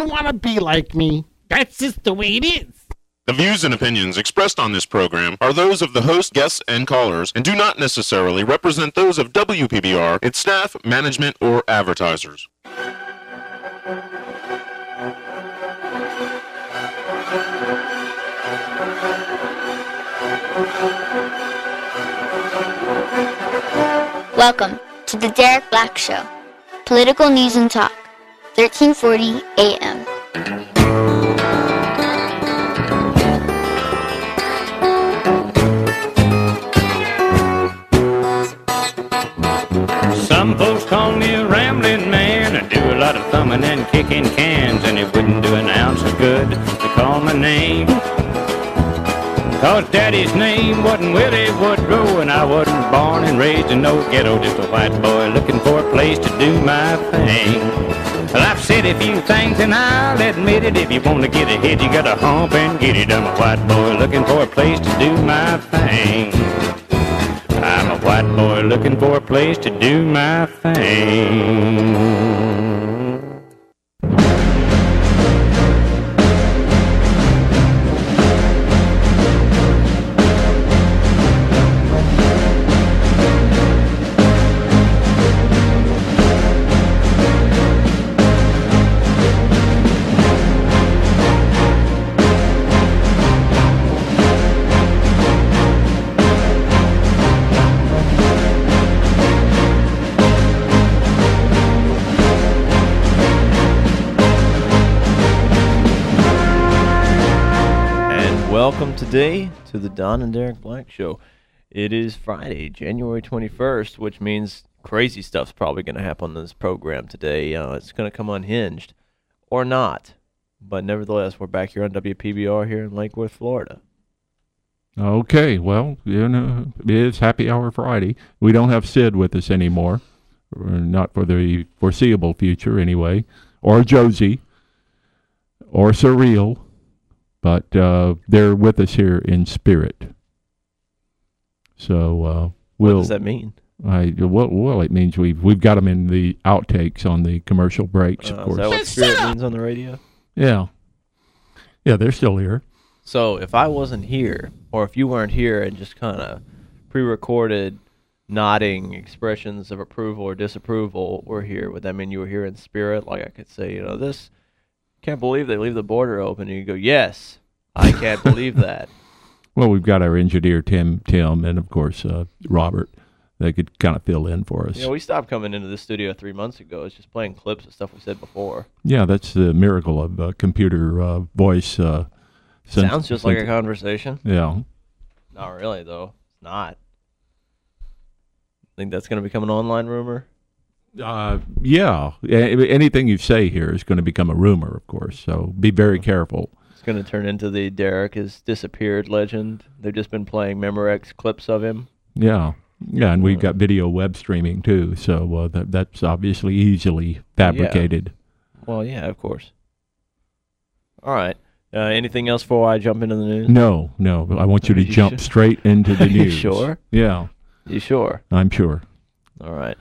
didn't want to be like me. That's just the way it is. The views and opinions expressed on this program are those of the host, guests, and callers and do not necessarily represent those of WPBR, its staff, management, or advertisers. Welcome to the Derek Black Show. Political news and talk. 1340 AM. Some folks call me a rambling man. I do a lot of thumbing and kicking cans, and it wouldn't do an ounce of good to call my name. Cause daddy's name wasn't Willie Woodrow, and I wasn't born and raised in no ghetto, just a white boy looking for a place to do my thing. Well, I've said a few things and I'll admit it. If you want to get ahead, you gotta hump and get it. I'm a white boy looking for a place to do my thing. I'm a white boy looking for a place to do my thing. Welcome today to the Don and Derek Black Show. It is Friday, January 21st, which means crazy stuff's probably going to happen on this program today. Uh, it's going to come unhinged or not. But nevertheless, we're back here on WPBR here in Lake Worth, Florida. Okay, well, you know, it is Happy Hour Friday. We don't have Sid with us anymore, not for the foreseeable future anyway, or Josie, or Surreal, but uh, they're with us here in spirit. So uh, What we'll. what does that mean? I well, well, it means we've we've got them in the outtakes on the commercial breaks, Uh, of is course. that what spirit means on the radio? yeah, yeah, they're still here. So if I wasn't here, or if you weren't here and just kind of pre-recorded nodding expressions of approval or disapproval were here, would that mean you were here in spirit? Like I could say, you know, this can't believe they leave the border open, and you go, yes, I can't believe that. Well, we've got our engineer Tim, Tim, and of course uh, Robert. They could kind of fill in for us. You know, we stopped coming into the studio three months ago. It's just playing clips of stuff we said before. yeah, that's the miracle of uh, computer uh, voice. Uh, Sounds just like a conversation. yeah. Not really, though. It's not. Think that's going to become an online rumor? Uh, yeah, anything you say here is going to become a rumor, of course. So be very careful. It's going to turn into the Derek has disappeared legend. They've just been playing Memorex clips of him. Yeah, yeah, and we've got video web streaming too. So uh, that that's obviously easily fabricated. Well, yeah, of course. All right. Uh, anything else before I jump into the news? No, no, I want you Are to you jump sure? straight into the news. sure? Yeah, You sure? I'm sure. All right.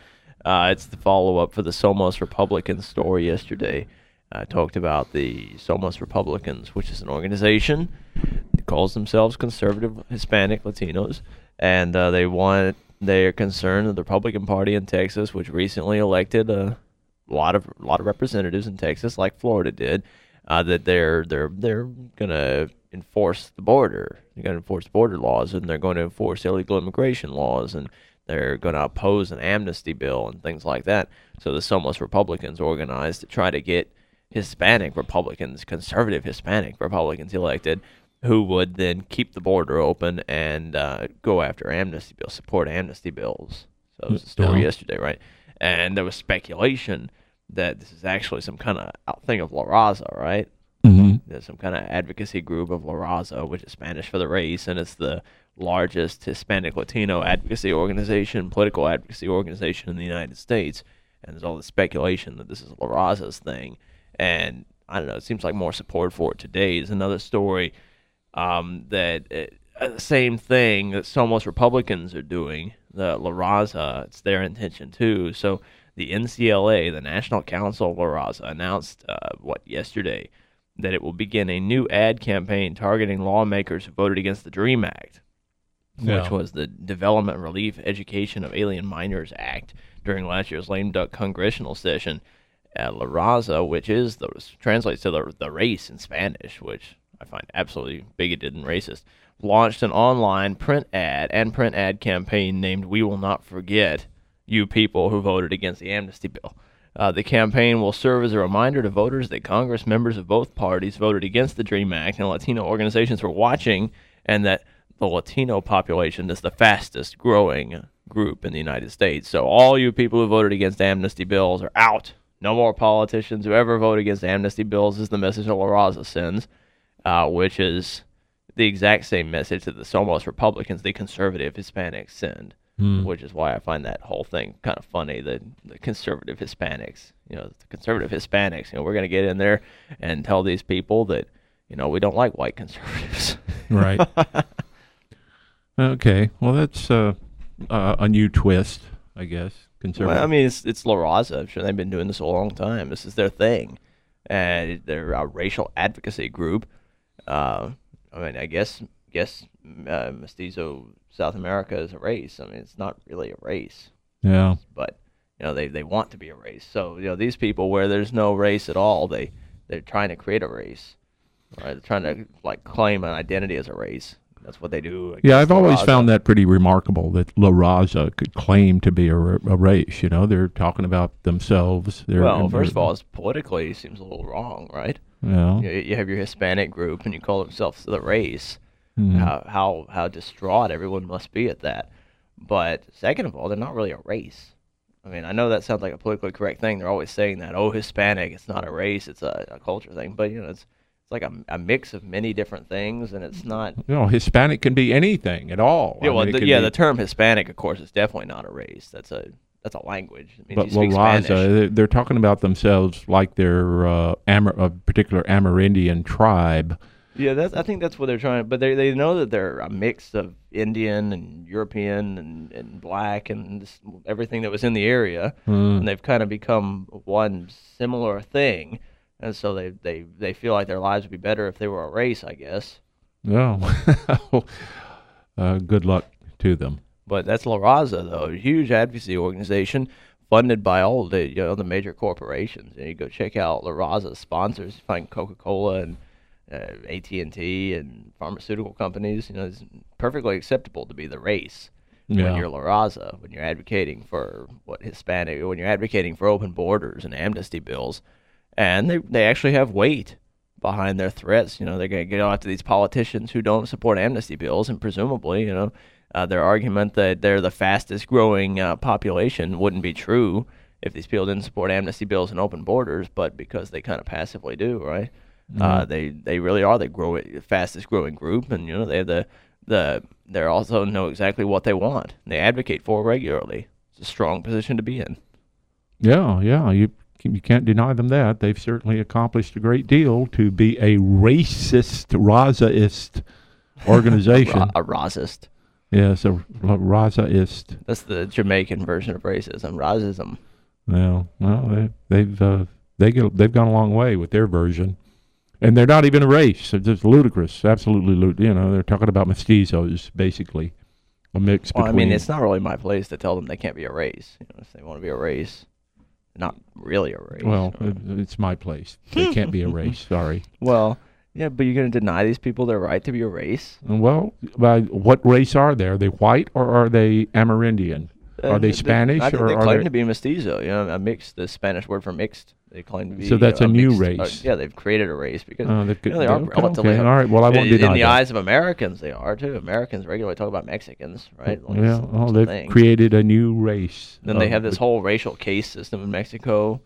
Uh, it's the follow up for the Somos Republicans story yesterday. I talked about the Somos Republicans, which is an organization that calls themselves conservative Hispanic Latinos, and uh, they want they are concerned that the Republican Party in Texas, which recently elected a lot of a lot of representatives in Texas, like Florida did, uh, that they're they're they're gonna enforce the border. They're gonna enforce border laws, and they're going to enforce illegal immigration laws, and they're going to oppose an amnesty bill and things like that. So the Somos Republicans organized to try to get Hispanic Republicans, conservative Hispanic Republicans elected, who would then keep the border open and uh, go after amnesty bills, support amnesty bills. So that was the story Yeah. yesterday, right? And there was speculation that this is actually some kind of thing of La Raza, right? hmm There's some kind of advocacy group of La Raza, which is Spanish for the race, and it's the largest Hispanic Latino advocacy organization, political advocacy organization in the United States. And there's all this speculation that this is La Raza's thing. And I don't know, it seems like more support for it today is another story um, that uh, the same thing that Somos Republicans are doing, the La Raza, it's their intention too. So the NCLA, the National Council of La Raza, announced uh, what yesterday that it will begin a new ad campaign targeting lawmakers who voted against the Dream Act, Yeah. which was the Development Relief Education of Alien Minors Act during last year's lame duck congressional session. at La Raza, which is the translates to the the race in Spanish, which I find absolutely bigoted and racist, launched an online print ad and print ad campaign named "We Will Not Forget You People Who Voted Against the Amnesty Bill." Uh, the campaign will serve as a reminder to voters that Congress members of both parties voted against the DREAM Act and Latino organizations were watching, and that the Latino population is the fastest growing group in the United States. So, all you people who voted against amnesty bills are out. No more politicians who ever vote against amnesty bills is the message that La Raza sends, uh, which is the exact same message that the Somos Republicans, the conservative Hispanics, send which is why I find that whole thing kind of funny. The, the conservative Hispanics, you know, the conservative Hispanics, you know, we're going to get in there and tell these people that, you know, we don't like white conservatives. Right. okay. Well, that's uh, uh, a new twist, I guess. Conservative. well, I mean, it's it's La Raza. I'm sure they've been doing this a long time. This is their thing, and they're a racial advocacy group. Uh, I mean, I guess guess uh, mestizo South America is a race. I mean, it's not really a race. yeah. but you know they, they want to be a race. So you know these people where there's no race at all, they they're trying to create a race, right? They're trying to like claim an identity as a race. That's what they do. Yeah, I've always found that pretty remarkable that La Raza could claim to be a race. You know, they're talking about themselves. They're, Well, first of all, it's politically it seems a little wrong, right? yeah. You, you have your Hispanic group and you call themselves the race. Mhm. How how how distraught everyone must be at that. But second of all, they're not really a race. I mean, I know that sounds like a politically correct thing. They're always saying that, oh, Hispanic, it's not a race, it's a, a culture thing. But you know, it's it's like a, a mix of many different things, and it's not. You know, Hispanic can be anything at all. Yeah, well, mean, the, yeah, be- the term Hispanic, of course, is definitely not a race. That's a that's a language. It means But La Raza, they're, talking about themselves like they're uh, Amер, a particular Amerindian tribe. Yeah, that's. I think that's what they're trying. But they they know that they're a mix of Indian and European and, and black and everything that was in the area, Mm. and they've kind of become one similar thing. And so they, they, they feel like their lives would be better if they were a race, I guess. Oh, uh, good luck to them. But that's La Raza, though, a huge advocacy organization funded by all the you know the major corporations. And you go check out La Raza's sponsors. You find Coca Cola and uh, AT and T and pharmaceutical companies. You know, it's perfectly acceptable to be the race Yeah. when you're La Raza, when you're advocating for what Hispanic, when you're advocating for open borders and amnesty bills, and they they actually have weight behind their threats. You know, they're going to go after these politicians who don't support amnesty bills, and presumably, you know, uh, their argument that they're the fastest growing uh, population wouldn't be true if these people didn't support amnesty bills and open borders, but because they kind of passively do, right? Uh, they they really are the grow fastest growing group, and you know they have the the they also know exactly what they want. They advocate for it regularly. It's a strong position to be in. Yeah, yeah. You you can't deny them that. They've certainly accomplished a great deal to be a racist, Razaist organization. A racist. yes, a ra- Razaist. That's the Jamaican version of racism. Racism. Yeah, well, they, they've uh, they get, they've gone a long way with their version, and they're not even a race. They're just ludicrous, absolutely. Lud- you know, they're talking about mestizos, basically, a mix Well, I mean, it's not really my place to tell them they can't be a race. You know, if they want to be a race, not really a race. well, uh, it, it's my place. They can't be a race. Sorry. well, yeah, but you're going to deny these people their right to be a race? Well, by what race are they? Are they white or are they Amerindian? Are Uh, they Spanish I think or they are claim they- to be mestizo. You know, a mixed, the Spanish word for mixed. They claim to be. So that's uh, a new mixed- uh, race. yeah, they've created a race because Oh, they you know, they are okay, relatively. okay, all right, well, I won't in, deny in the that. eyes of Americans, they are too. Americans regularly talk about Mexicans, right? Like, Yeah. it's- Oh, a they've thing. created a new race. Then they have this the- whole racial case system in Mexico.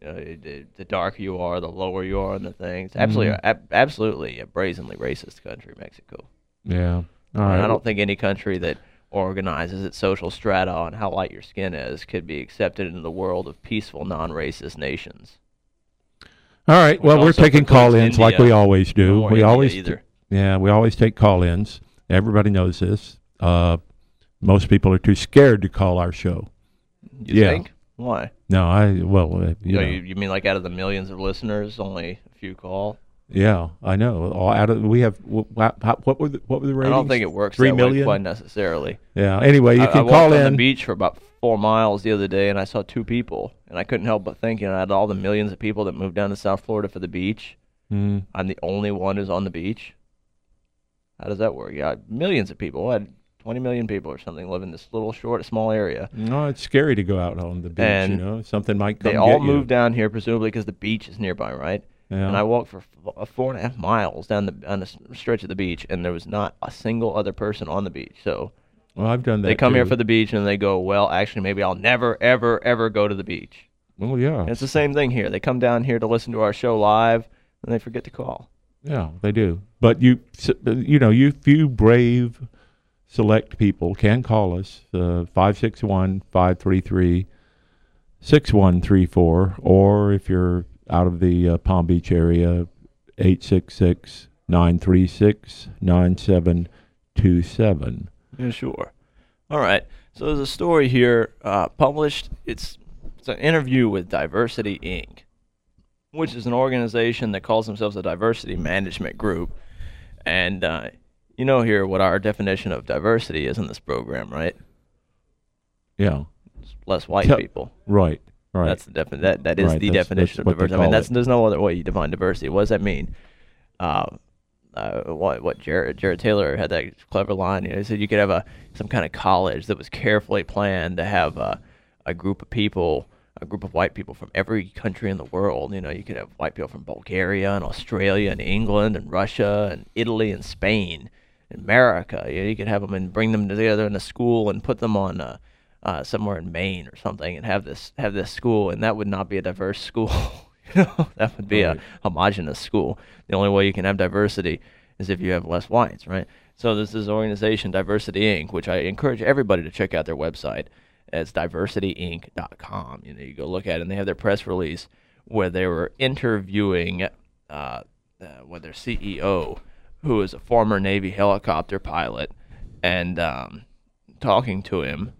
You know, it- the darker you are, the lower you are in the things. Absolutely, Mm-hmm. ab- absolutely a brazenly racist country, Mexico. Yeah. All right. I don't think any country that organizes its social strata on how light your skin is could be accepted into the world of peaceful, non-racist nations. All right. Which Well, we're taking call-ins like we always do. We India always either. Yeah, we always take call-ins. Everybody knows this. Uh, most people are too scared to call our show. You Yeah. think? Why? No, I well, uh, you know, know, you, you mean like out of the millions of listeners, only a few call? Yeah, I know. All out of we have what, what were the what were the ratings? I don't think it works Three million. quite necessarily. Yeah. Anyway, you I, can I walked call on in. the beach for about four miles the other day, and I saw two people, and I couldn't help but thinking out of all the millions of people that moved down to South Florida for the beach, Mm, I'm the only one who's on the beach. How does that work? Yeah, millions of people. I had 20 million people or something live in this little short, small area. no, it's scary to go out on the beach. And you know, something might come. They all get you. moved down here presumably because the beach is nearby, right? Yeah. And I walked for f- four and a half miles down the on the stretch of the beach, and there was not a single other person on the beach. So well, I've done that. they come here for the beach, and they go, "Well, actually, maybe I'll never, ever, ever go to the beach." Well, yeah, And it's the same thing here. They come down here to listen to our show live, and they forget to call. yeah, they do. But you, you know, you few brave, select people can call us uh, five six one five three three six one three four, or if you're out of the uh, Palm Beach area, eight six six nine three six nine seven two seven. Yeah, sure. All right. So there's a story here uh, published. It's it's an interview with Diversity Inc., which is an organization that calls themselves a diversity management group. And uh, you know here what our definition of diversity is in this program, right? Yeah, It's less white Tell- people. right, right. That's the defi- that that is Right, the that's- definition that's of diversity. I mean, that's it. there's no other way you define diversity. What does that mean? Uh, uh, what what Jared Jared Taylor had that clever line. You know, he said you could have a some kind of college that was carefully planned to have a a group of people, a group of white people from every country in the world. You know, you could have white people from Bulgaria and Australia and England and Russia and Italy and Spain, and America. You, know, you could have them and bring them together in a school and put them on. Uh, uh, somewhere in Maine or something, and have this have this school, and that would not be a diverse school. you know, that would be Right. a homogenous school. The only way you can have diversity is if you have less whites, right? So this organization, Diversity Inc., which I encourage everybody to check out their website. It's diversityinc.com. You know, you go look at it, and they have their press release where they were interviewing uh, uh, well, their CEO, who is a former Navy helicopter pilot, and um, talking to him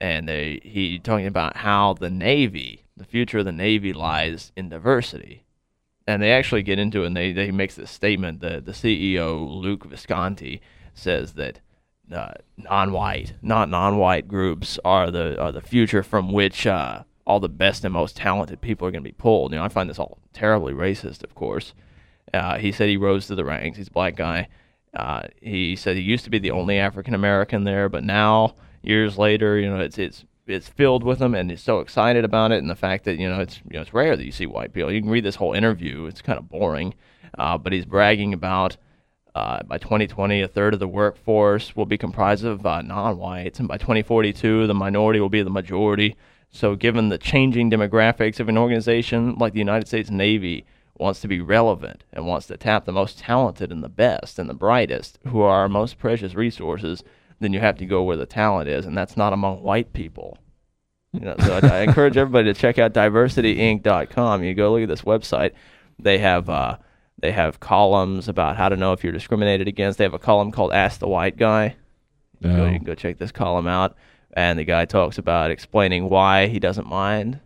and they he talking about how the Navy, the future of the Navy lies in diversity. And they actually get into it and they, they makes this statement that the CEO, Luke Visconti, says that uh, non-white, not non-white groups are the are the future from which uh, all the best and most talented people are going to be pulled. You know, I find this all terribly racist, of course. Uh, he said he rose to the ranks. He's a black guy. Uh, he said he used to be the only African American there, but now years later, you know, it's it's it's filled with them, and he's so excited about it, and the fact that you know it's you know it's rare that you see white people. You can read this whole interview; it's kind of boring, uh, but he's bragging about. Uh, by 2020, a third of the workforce will be comprised of uh, non-whites, and by 2042, the minority will be the majority. So, given the changing demographics of an organization like the United States Navy wants to be relevant and wants to tap the most talented and the best and the brightest, who are our most precious resources, then you have to go where the talent is, and that's not among white people. You know, so I, I encourage everybody to check out diversityinc.com. You go look at this website. They have uh, they have columns about how to know if you're discriminated against. They have a column called "Ask the White Guy." You, can go, Oh. you can go check this column out, and the guy talks about explaining why he doesn't mind.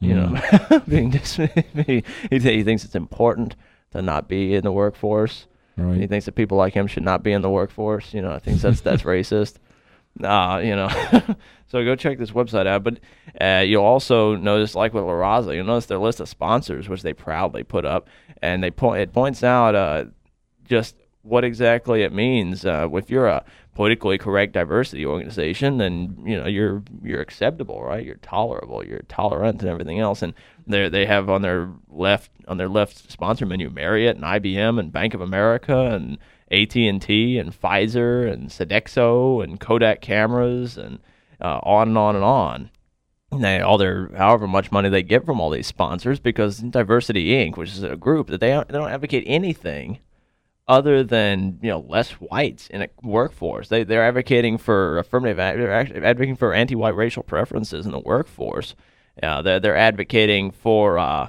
You know, being dis- he, he thinks it's important to not be in the workforce. Right. He thinks that people like him should not be in the workforce. You know, I think that's that's racist. Uh, you know, so go check this website out. But uh, you'll also notice, like with La Raza, you'll notice their list of sponsors, which they proudly put up, and they point it points out uh, just what exactly it means. Uh, if you're a politically correct diversity organization, then you know you're you're acceptable, right? You're tolerable, you're tolerant, and everything else. And they they have on their left on their left sponsor menu Marriott and IBM and Bank of America and AT and T and Pfizer and Sodexo and Kodak cameras and uh, on and on and on. They, all their however much money they get from all these sponsors because Diversity Inc., which is a group that they they don't advocate anything other than you know less whites in a workforce. They they're advocating for affirmative. They're actually advocating for anti-white racial preferences in the workforce. Uh, they're they're advocating for uh,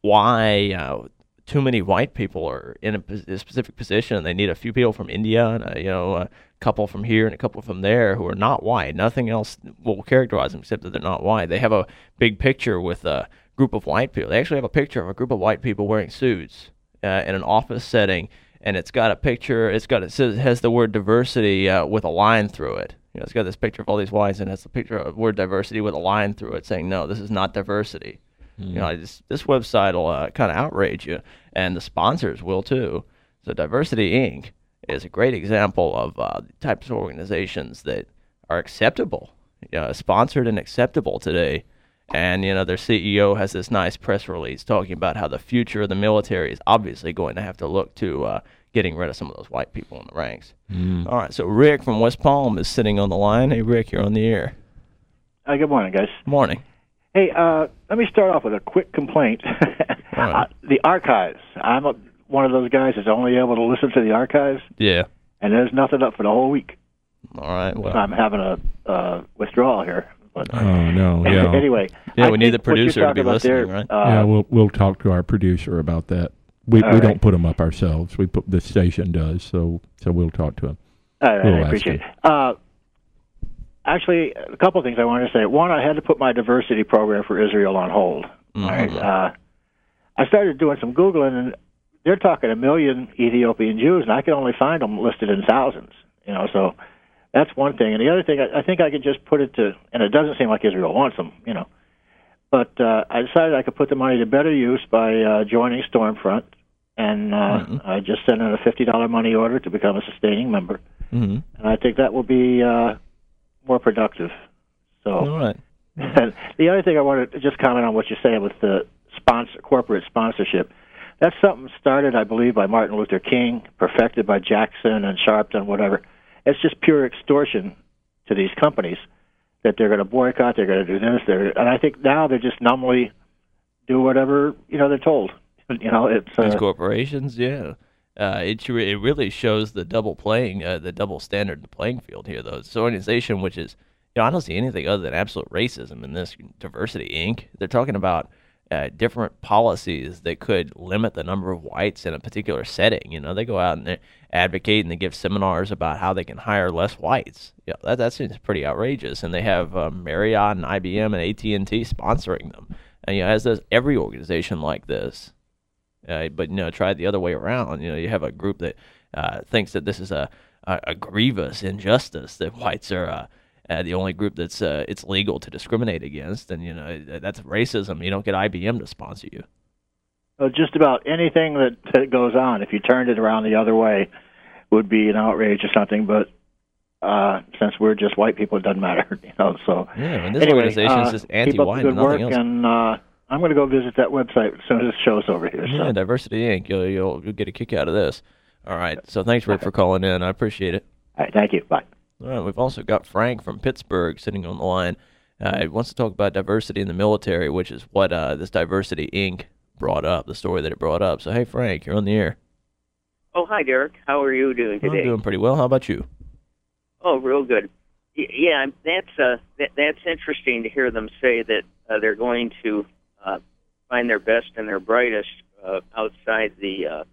why uh, too many white people are in a, a specific position. They need a few people from India and you know a couple from here and a couple from there who are not white. Nothing else will characterize them except that they're not white. They have a big picture with a group of white people. They actually have a picture of a group of white people wearing suits uh, in an office setting, and it's got a picture. It's got it says it has the word diversity uh, with a line through it. You know, it's got this picture of all these whites, and it's a picture of word diversity with a line through it, saying no, this is not diversity. You know, this this website will uh, kind of outrage you, and the sponsors will too. So Diversity Inc. is a great example of uh, the types of organizations that are acceptable, you sponsored and acceptable today. And you know, their CEO has this nice press release talking about how the future of the military is obviously going to have to look to uh, getting rid of some of those white people in the ranks. All right, so Rick from West Palm is sitting on the line. Hey, Rick, you're on the air. Uh, good morning, guys. Morning. Hey, uh, let me start off with a quick complaint. right. uh, the archives. I'm a, one of those guys that's only able to listen to the archives, Yeah. and there's nothing up for the whole week. All right. Well, I'm having a uh, withdrawal here. But Oh no, yeah, anyway, Yeah, I we need the producer to be about listening, there, right? Uh, yeah. We'll we'll talk to our producer about that. We we right. don't put them up ourselves. We put the station does. So so we'll talk to him. All right, We'll I appreciate it. Uh, actually, a couple of things I wanted to say. One, I had to put my diversity program for Israel on hold. All right. Uh, I started doing some Googling, and they're talking a million Ethiopian Jews, and I can only find them listed in thousands. You know, so that's one thing. And the other thing, I, I think I could just put it to, and it doesn't seem like Israel wants them, you know. But uh, I decided I could put the money to better use by uh, joining Stormfront, and uh, Mhm. I just sent in a fifty dollar money order to become a sustaining member mhm. and I think that will be uh, more productive. So, All right. and the other thing I wanted to just comment on what you're saying with the sponsor, corporate sponsorship. That's something started, I believe, by Martin Luther King, perfected by Jackson and Sharpton, whatever. It's just pure extortion to these companies that they're going to boycott, they're going to do this, they're, and I think now they just numbly do whatever you know they're told. You know, it's These uh, corporations, yeah. Uh, it it really shows the double playing, uh, the double standard the playing field here. Though it's an organization which is, you know, I don't see anything other than absolute racism in this Diversity Inc. They're talking about uh, different policies that could limit the number of whites in a particular setting. You know, they go out and they advocate and they give seminars about how they can hire less whites. Yeah, that that seems pretty outrageous. And they have um, Marriott and IBM and AT and T sponsoring them. And you know, as does every organization like this. Uh, but you know, try it the other way around. You know, you have a group that uh, thinks that this is a, a, a grievous injustice that whites are uh, uh, the only group that's uh, it's legal to discriminate against, and you know that's racism. You don't get IBM to sponsor you. Just about anything that, that goes on, if you turned it around the other way, would be an outrage or something. But uh, since we're just white people, it doesn't matter, you know. So Yeah, and this anyway, organization uh, is just keep up anti-white the and good work, else. and uh, I'm going to go visit that website as soon as the show's over here. Yeah, Diversity Inc. You'll, you'll you'll get a kick out of this. All right. So thanks, Rick, for calling in. I appreciate it. All right, thank you. Bye. All right, we've also got Frank from Pittsburgh sitting on the line. Uh, he wants to talk about diversity in the military, which is what uh, this Diversity Inc. brought up, the story that it brought up. So, hey, Frank, you're on the air. Oh, hi, Derek. How are you doing today? I'm doing pretty well. How about you? Oh, real good. Yeah, that's uh, that, that's interesting to hear them say that uh, they're going to uh, find their best and their brightest uh, outside the uh,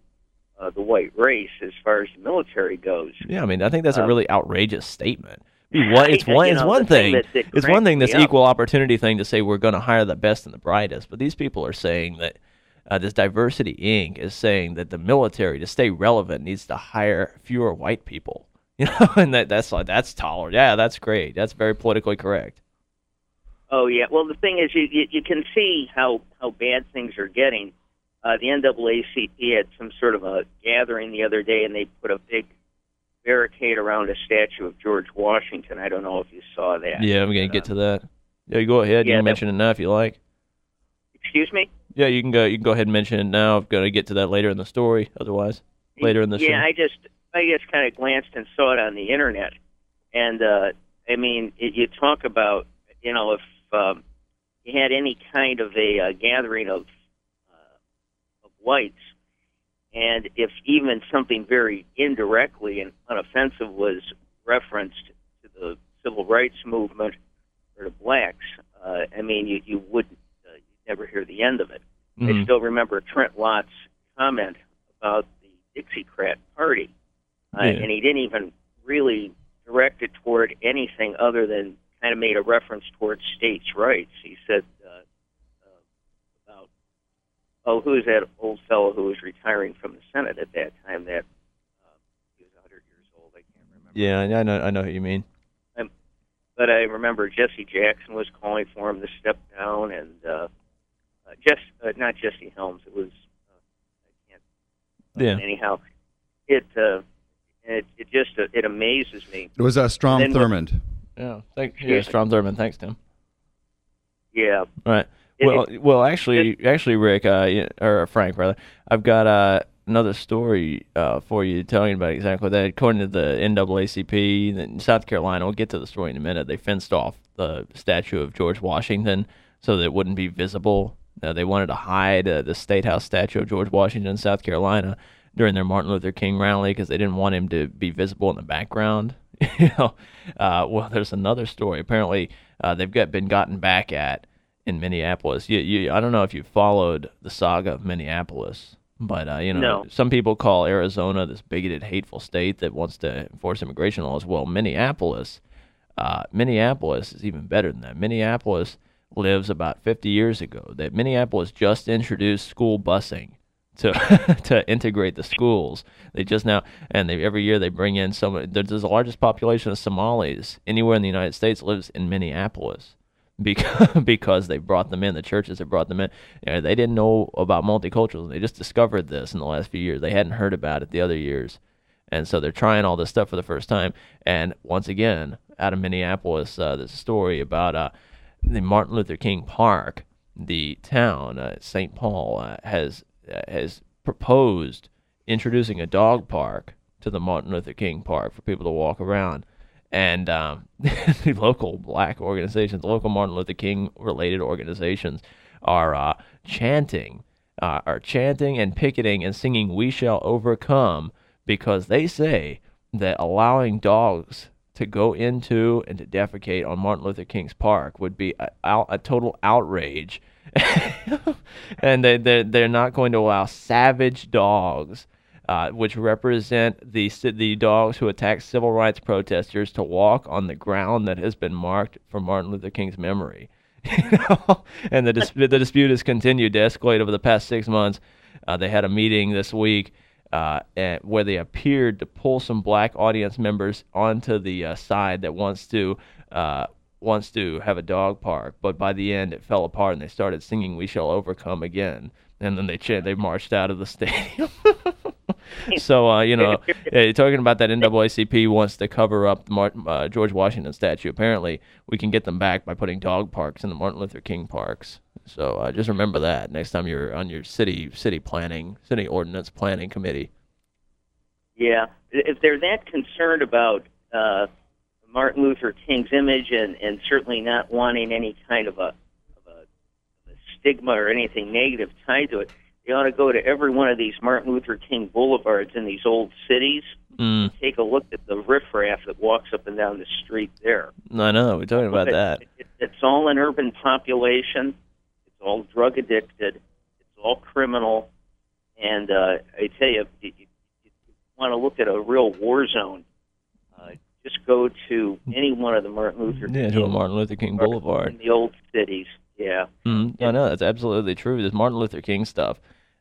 uh, the white race as far as the military goes. Yeah, I mean, I think that's a Uh, really outrageous statement. It's one, it's the one thing thing. that- that it's one thing this me up. equal opportunity thing to say we're going to hire the best and the brightest, but these people are saying that uh, this Diversity Inc. is saying that the military, to stay relevant, needs to hire fewer white people. You know, and that that's like that's tolerant. Yeah, that's great. That's very politically correct. Oh yeah. Well, the thing is, you you, you can see how how bad things are getting. Uh, the NAACP had some sort of a gathering the other day, and they put a big barricade around a statue of George Washington. I don't know if you saw that. Yeah, I'm gonna get to that. Yeah, you go ahead. You Yeah, can that- mention it now if you like. Excuse me. Yeah, you can go. You can go ahead and mention it now. I've got to get to that later in the story. Otherwise, later in the yeah, show. I just I just kind of glanced and saw it on the internet, and uh, I mean, it, you talk about you know if um, you had any kind of a uh, gathering of whites, and if even something very indirectly and unoffensive was referenced to the civil rights movement or to blacks, uh, I mean, you you wouldn't uh, you'd never hear the end of it. I Mhm. still remember Trent Lott's comment about the Dixiecrat Party, uh, Yeah. and he didn't even really direct it toward anything other than kind of made a reference towards states' rights. He said oh, who's that old fellow who was retiring from the Senate at that time? That uh, he was 100 years old. I can't remember. Yeah, I I know. I know what you mean. but I remember Jesse Jackson was calling for him to step down, and uh, uh, Jess, uh, not Jesse Helms. It was uh, I can't. Yeah. Anyhow, it uh, it it just uh, it amazes me. It was uh, Strom Then what- Thurmond. Yeah. Thank yeah, Strom Thurmond. Thanks, Tim. Yeah. Right. It- Well, well, actually, actually, Rick, uh, or Frank, rather, I've got uh, another story uh, for you telling about exactly that. According to the NAACP in South Carolina, we'll get to the story in a minute. They fenced off the statue of George Washington so that it wouldn't be visible. Uh, they wanted to hide uh, the State House statue of George Washington in South Carolina during their Martin Luther King rally because they didn't want him to be visible in the background. you know, uh, well, there's another story. Apparently, uh, they've got been gotten back at in Minneapolis. You, you, I don't know if you followed the saga of Minneapolis, but uh, you know, No. some people call Arizona this bigoted, hateful state that wants to enforce immigration laws. Well, Minneapolis, uh, Minneapolis is even better than that. Minneapolis lives about 50 years ago. That Minneapolis just introduced school busing to to integrate the schools. They just now and they every year they bring in some. There's the largest population of Somalis anywhere in the United States lives in Minneapolis because because they brought them in. The churches have brought them in. You know, they didn't know about multiculturalism. They just discovered this in the last few years. They hadn't heard about it the other years, and so they're trying all this stuff for the first time. And once again, out of Minneapolis, uh, story about uh, the Martin Luther King Park. The town, uh, St. Paul, uh, has uh, has proposed introducing a dog park to the Martin Luther King Park for people to walk around and um, the local black organizations, local Martin Luther King related organizations, are uh, chanting, uh, are chanting and picketing and singing "We Shall Overcome" because they say that allowing dogs to go into and to defecate on Martin Luther King's park would be a, a total outrage, and they they're, they're not going to allow savage dogs uh, which represent the the dogs who attack civil rights protesters to walk on the ground that has been marked for Martin Luther King's memory. You know? and the dis- the dispute has continued to escalate over the past six months. Uh, they had a meeting this week uh, at, where they appeared to pull some black audience members onto the uh, side that wants to uh, wants to have a dog park, but by the end it fell apart and they started singing "We Shall Overcome" again, and then they ch- they marched out of the stadium. So uh, you know, you're talking about that NAACP wants to cover up the Martin, uh, George Washington statue. Apparently, we can get them back by putting dog parks in the Martin Luther King parks. So uh, just remember that next time you're on your city city planning, city ordinance planning committee. Yeah, if they're that concerned about uh, Martin Luther King's image and, and certainly not wanting any kind of a, of a, of a stigma or anything negative tied to it, they ought to go to every one of these Martin Luther King boulevards in these old cities. Mm, Take a look at the riffraff that walks up and down the street there. I know we're talking about It- that. It, it's all an urban population. It's all drug addicted. It's all criminal. And uh, I tell you, if you, you want to look at a real war zone, uh, just go to any one of the Martin Luther King Yeah, to a Martin Luther King Boulevard. in the old cities. Yeah. Mm, I know that's absolutely true. This Martin Luther King stuff,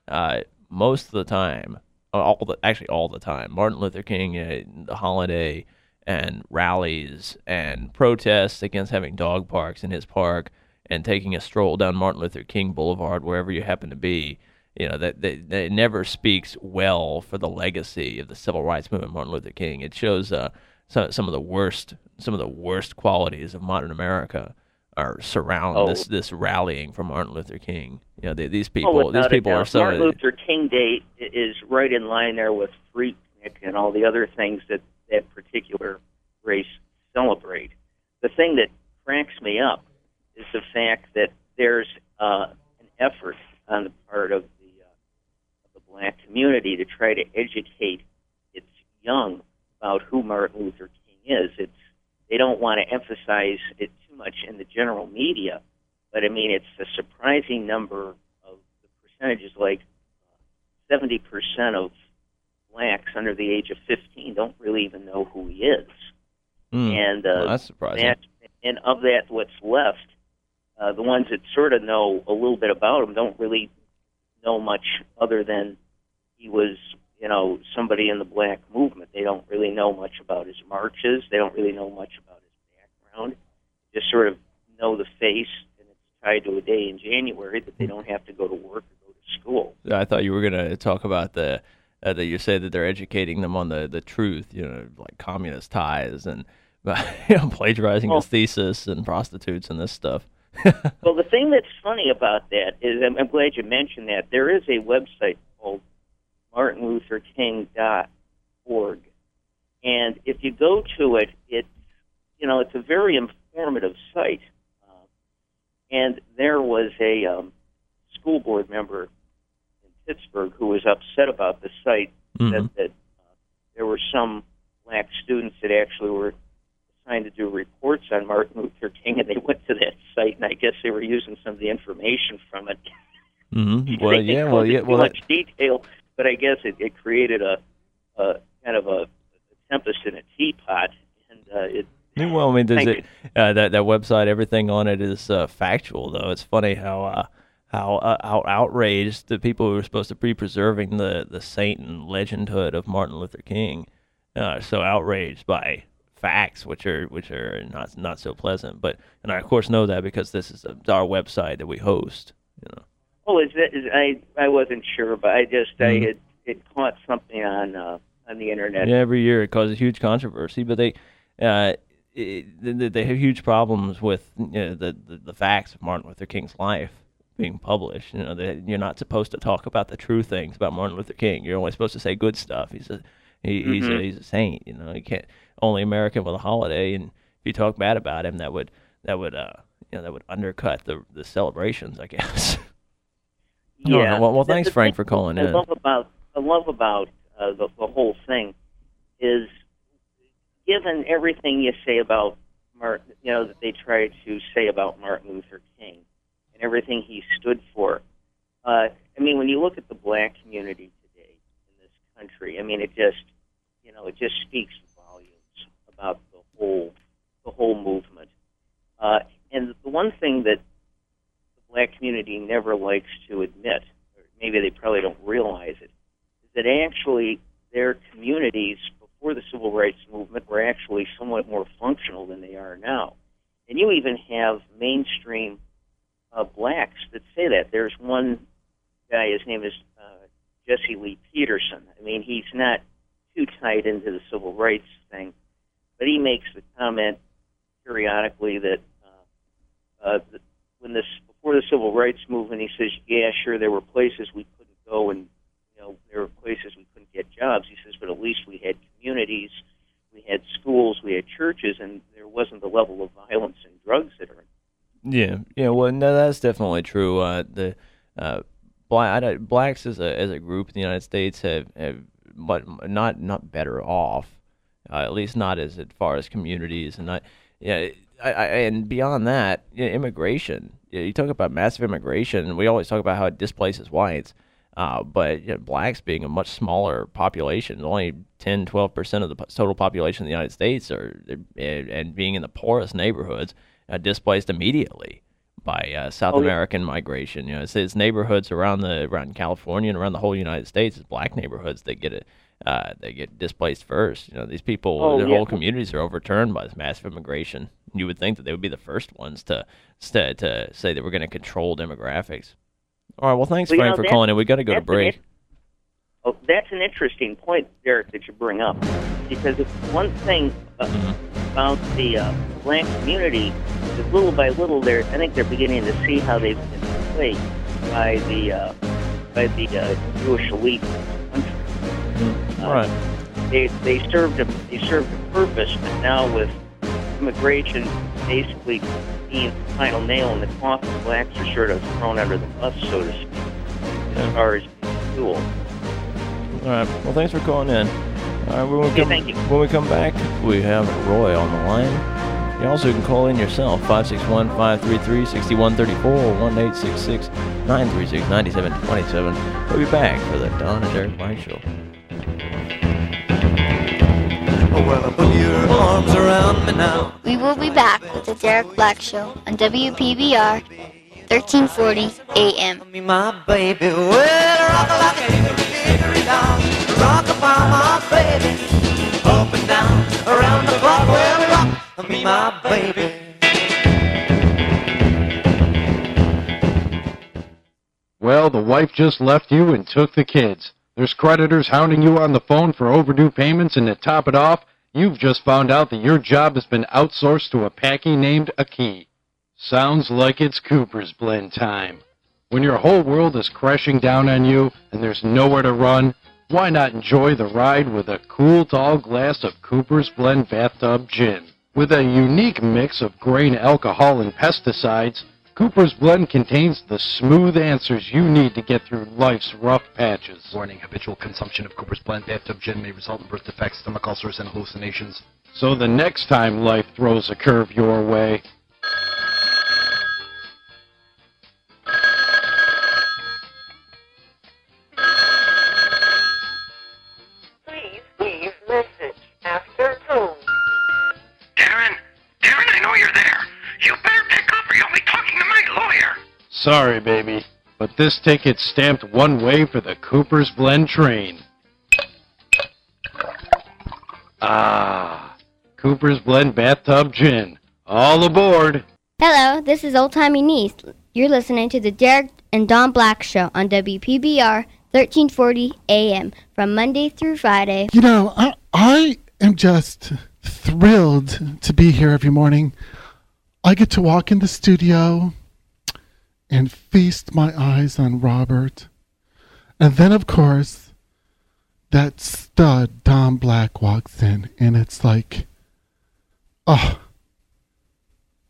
uh, most of the time, uh, all the actually all the time, Martin Luther King, uh, the holiday, and rallies and protests against having dog parks in his park and taking a stroll down Martin Luther King Boulevard wherever you happen to be. You know that that, that never speaks well for the legacy of the civil rights movement, Martin Luther King. It shows uh, some some of the worst some of the worst qualities of modern America are surround Oh. this this rallying for Martin Luther King. You know, these Oh, people these people are so Martin Luther King Day is right in line there with Freaknik and all the other things that that particular race celebrate. The thing that cracks me up is the fact that there's uh, an effort on the part of the uh, of the black community to try to educate its young about who Martin Luther King is. It's they don't want to emphasize it too much in the general media, but I mean it's a surprising number of the percentages like seventy percent of blacks under the age of fifteen don't really even know who he is, Hmm. and Well, uh, that's surprising. that and of that, what's left, uh, the ones that sort of know a little bit about him don't really know much other than he was, you know, somebody in the black movement. They don't really know much about his marches. They don't really know much about his background. Just sort of know the face, tied to a day in January that they don't have to go to work or go to school. I thought you were gonna talk about the uh, that you say that they're educating them on the the truth, you know, like communist ties and you know, plagiarizing Well- his thesis and prostitutes and this stuff. Well, the thing that's funny about that is, I'm, I'm glad you mentioned that. There is a website called MartinLutherKing.org, and if you go to it, it's you know it's a very informative site. And there was a um, school board member in Pittsburgh who was upset about the site. Mhm. Said that uh, there were some black students that actually were assigned to do reports on Martin Luther King, and they went to that site, and I guess they were using some of the information from it. Mm-hmm. Well, yeah, well, yeah, too well, that, much detail, but I guess it, it created a, a kind of a, a tempest in a teapot, and uh, it. Well, I mean, does Thank it uh, that that website? Everything on it is uh, factual, though. It's funny how uh, how uh, how outraged the people who are supposed to be preserving the the saint and legendhood of Martin Luther King uh, are so outraged by facts, which are which are not not so pleasant. But and I of course know that because this is uh our website that we host. You know. Well, is that is, I I wasn't sure, but I just Mhm. I had it caught something on uh, on the internet. Yeah, every year it causes huge controversy, but they uh, it, they, they have huge problems with you know, the, the the facts of Martin Luther King's life being published. You know, that you're not supposed to talk about the true things about Martin Luther King. You're only supposed to say good stuff. He's a he, he's a Mhm. he's a saint. You know, you can't only American with a holiday, and if you talk bad about him, that would that would uh you know that would undercut the the celebrations, I guess. Yeah. well- well, thanks, Frank, for calling I in. love about I love about uh, the the whole thing is given everything you say about Martin, you know that they try to say about Martin Luther King and everything he stood for. Uh, I mean, when you look at the black community today in this country, I mean, it just you know it just speaks volumes about the whole the whole movement. Uh, and the one thing that the black community never likes to admit, or maybe they probably don't realize it, is that actually their communities before the civil rights movement were actually somewhat more functional than they are now. And you even have mainstream uh, blacks that say that. There's one guy, his name is uh, Jesse Lee Peterson. I mean, he's not too tied into the civil rights thing, but he makes the comment periodically that uh, uh, when this before the civil rights movement, he says, "Yeah, sure, there were places we couldn't go, and you know, there were places we couldn't get jobs." He says, "But at least we had communities, we had schools, we had churches, and there wasn't the level of violence and drugs that are." Yeah, yeah. Well, no, that's definitely true. Uh, the uh, black blacks as a as a group in the United States have, have but not not better off, uh, at least not as far as communities and not yeah. I, I, and beyond that, you know, immigration. You, know, you talk about massive immigration, we always talk about how it displaces whites. Uh, but you know, blacks being a much smaller population, only 10, 12 percent of the total population of the United States, are and, being in the poorest neighborhoods, uh, displaced immediately by uh, South Oh, yeah. American migration. You know, it's, it's neighborhoods around the around California and around the whole United States. It's black neighborhoods that get it. Uh, they get displaced first. You know, these people, Oh, their yeah. whole communities are overturned by this massive immigration. You would think that they would be the first ones to to, to say that we're going to control demographics. All right. Well, thanks, Well, Frank, know, for calling in. We got to go to break. Oh, that's an interesting point, Derek, that you bring up, because it's one thing uh, about the uh, black community is little by little, they're I think they're beginning to see how they've been played by the uh, by the uh, Jewish elite in the country. All right. They they served a they served a purpose, but now with immigration basically the final nail in the coffin, blacks are sort of thrown under the bus, so to speak, as far as fuel. All right. Well, thanks for calling in. All right. When we come, thank you. When we come back, we have Roy on the line. You also can call in yourself, 561 533 6134 or 1 866 936 9727. We'll be back for the Don and Derek Black Show. Well, put your arms around me now. We will be back with the Derek Black Show on WPBR 1340 AM. Me, my baby. Well, rock like a hickory down. Rock about my baby. Up and down, around the clock. Well, rock me, my baby. Well, the wife just left you and took the kids. There's creditors hounding you on the phone for overdue payments, and to top it off, you've just found out that your job has been outsourced to a packy named Aki. Sounds like it's Cooper's blend time. When your whole world is crashing down on you and there's nowhere to run, why not enjoy the ride with a cool tall glass of Cooper's Blend Bathtub Gin? With a unique mix of grain alcohol and pesticides, Cooper's Blend contains the smooth answers you need to get through life's rough patches. Warning, habitual consumption of Cooper's Blend bathtub gin may result in birth defects, stomach ulcers, and hallucinations. So the next time life throws a curve your way, sorry baby, but this ticket's stamped one way for the Cooper's Blend train. Ah, Cooper's Blend Bathtub Gin. All aboard! Hello, this is Old Timey Niece. You're listening to the Derek and Don Black Show on WPBR 1340 AM from Monday through Friday. You know, I, I am just thrilled to be here every morning. I get to walk in the studio and feast my eyes on Robert. And then, of course, that stud, Don Black, walks in, and it's like, oh,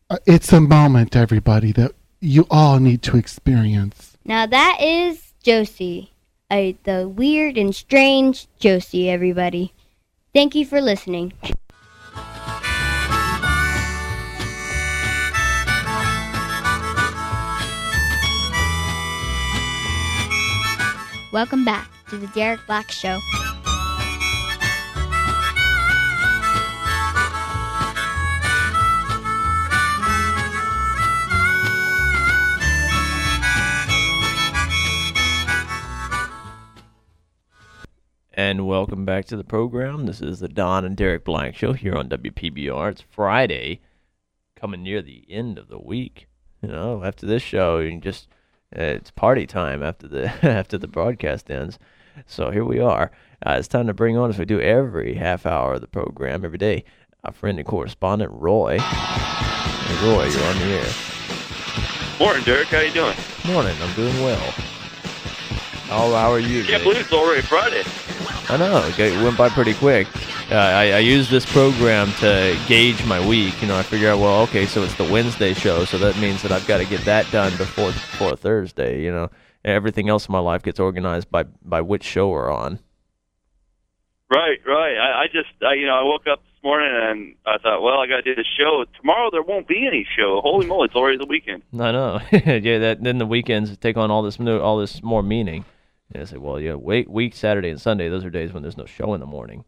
uh, it's a moment, everybody, that you all need to experience. Now that is Josie, uh, the weird and strange Josie, everybody. Thank you for listening. Welcome back to the Derek Black Show. And welcome back to the program. This is the Don and Derek Black Show here on WPBR. It's Friday, coming near the end of the week. You know, after this show, you can just it's party time after the after the broadcast ends. So here we are. Uh, it's time to bring on, as we do every half hour of the program every day, our friend and correspondent Roy. Hey, Roy, you're on the air. Morning, Derek. How you doing? Morning. I'm doing well. How, how are you? Can't today? believe it's already Friday. I know it went by pretty quick. Uh, I, I use this program to gauge my week. You know, I figure out well, okay, so it's the Wednesday show, so that means that I've got to get that done before before Thursday. You know, everything else in my life gets organized by by which show we're on. Right, right. I, I just, I, you know, I woke up this morning and I thought, well, I got to do the show tomorrow. There won't be any show. Holy moly, it's already the weekend. I know. yeah, that then the weekends take on all this new, all this more meaning. And I say, well, yeah, wait, week Saturday and Sunday, those are days when there's no show in the morning.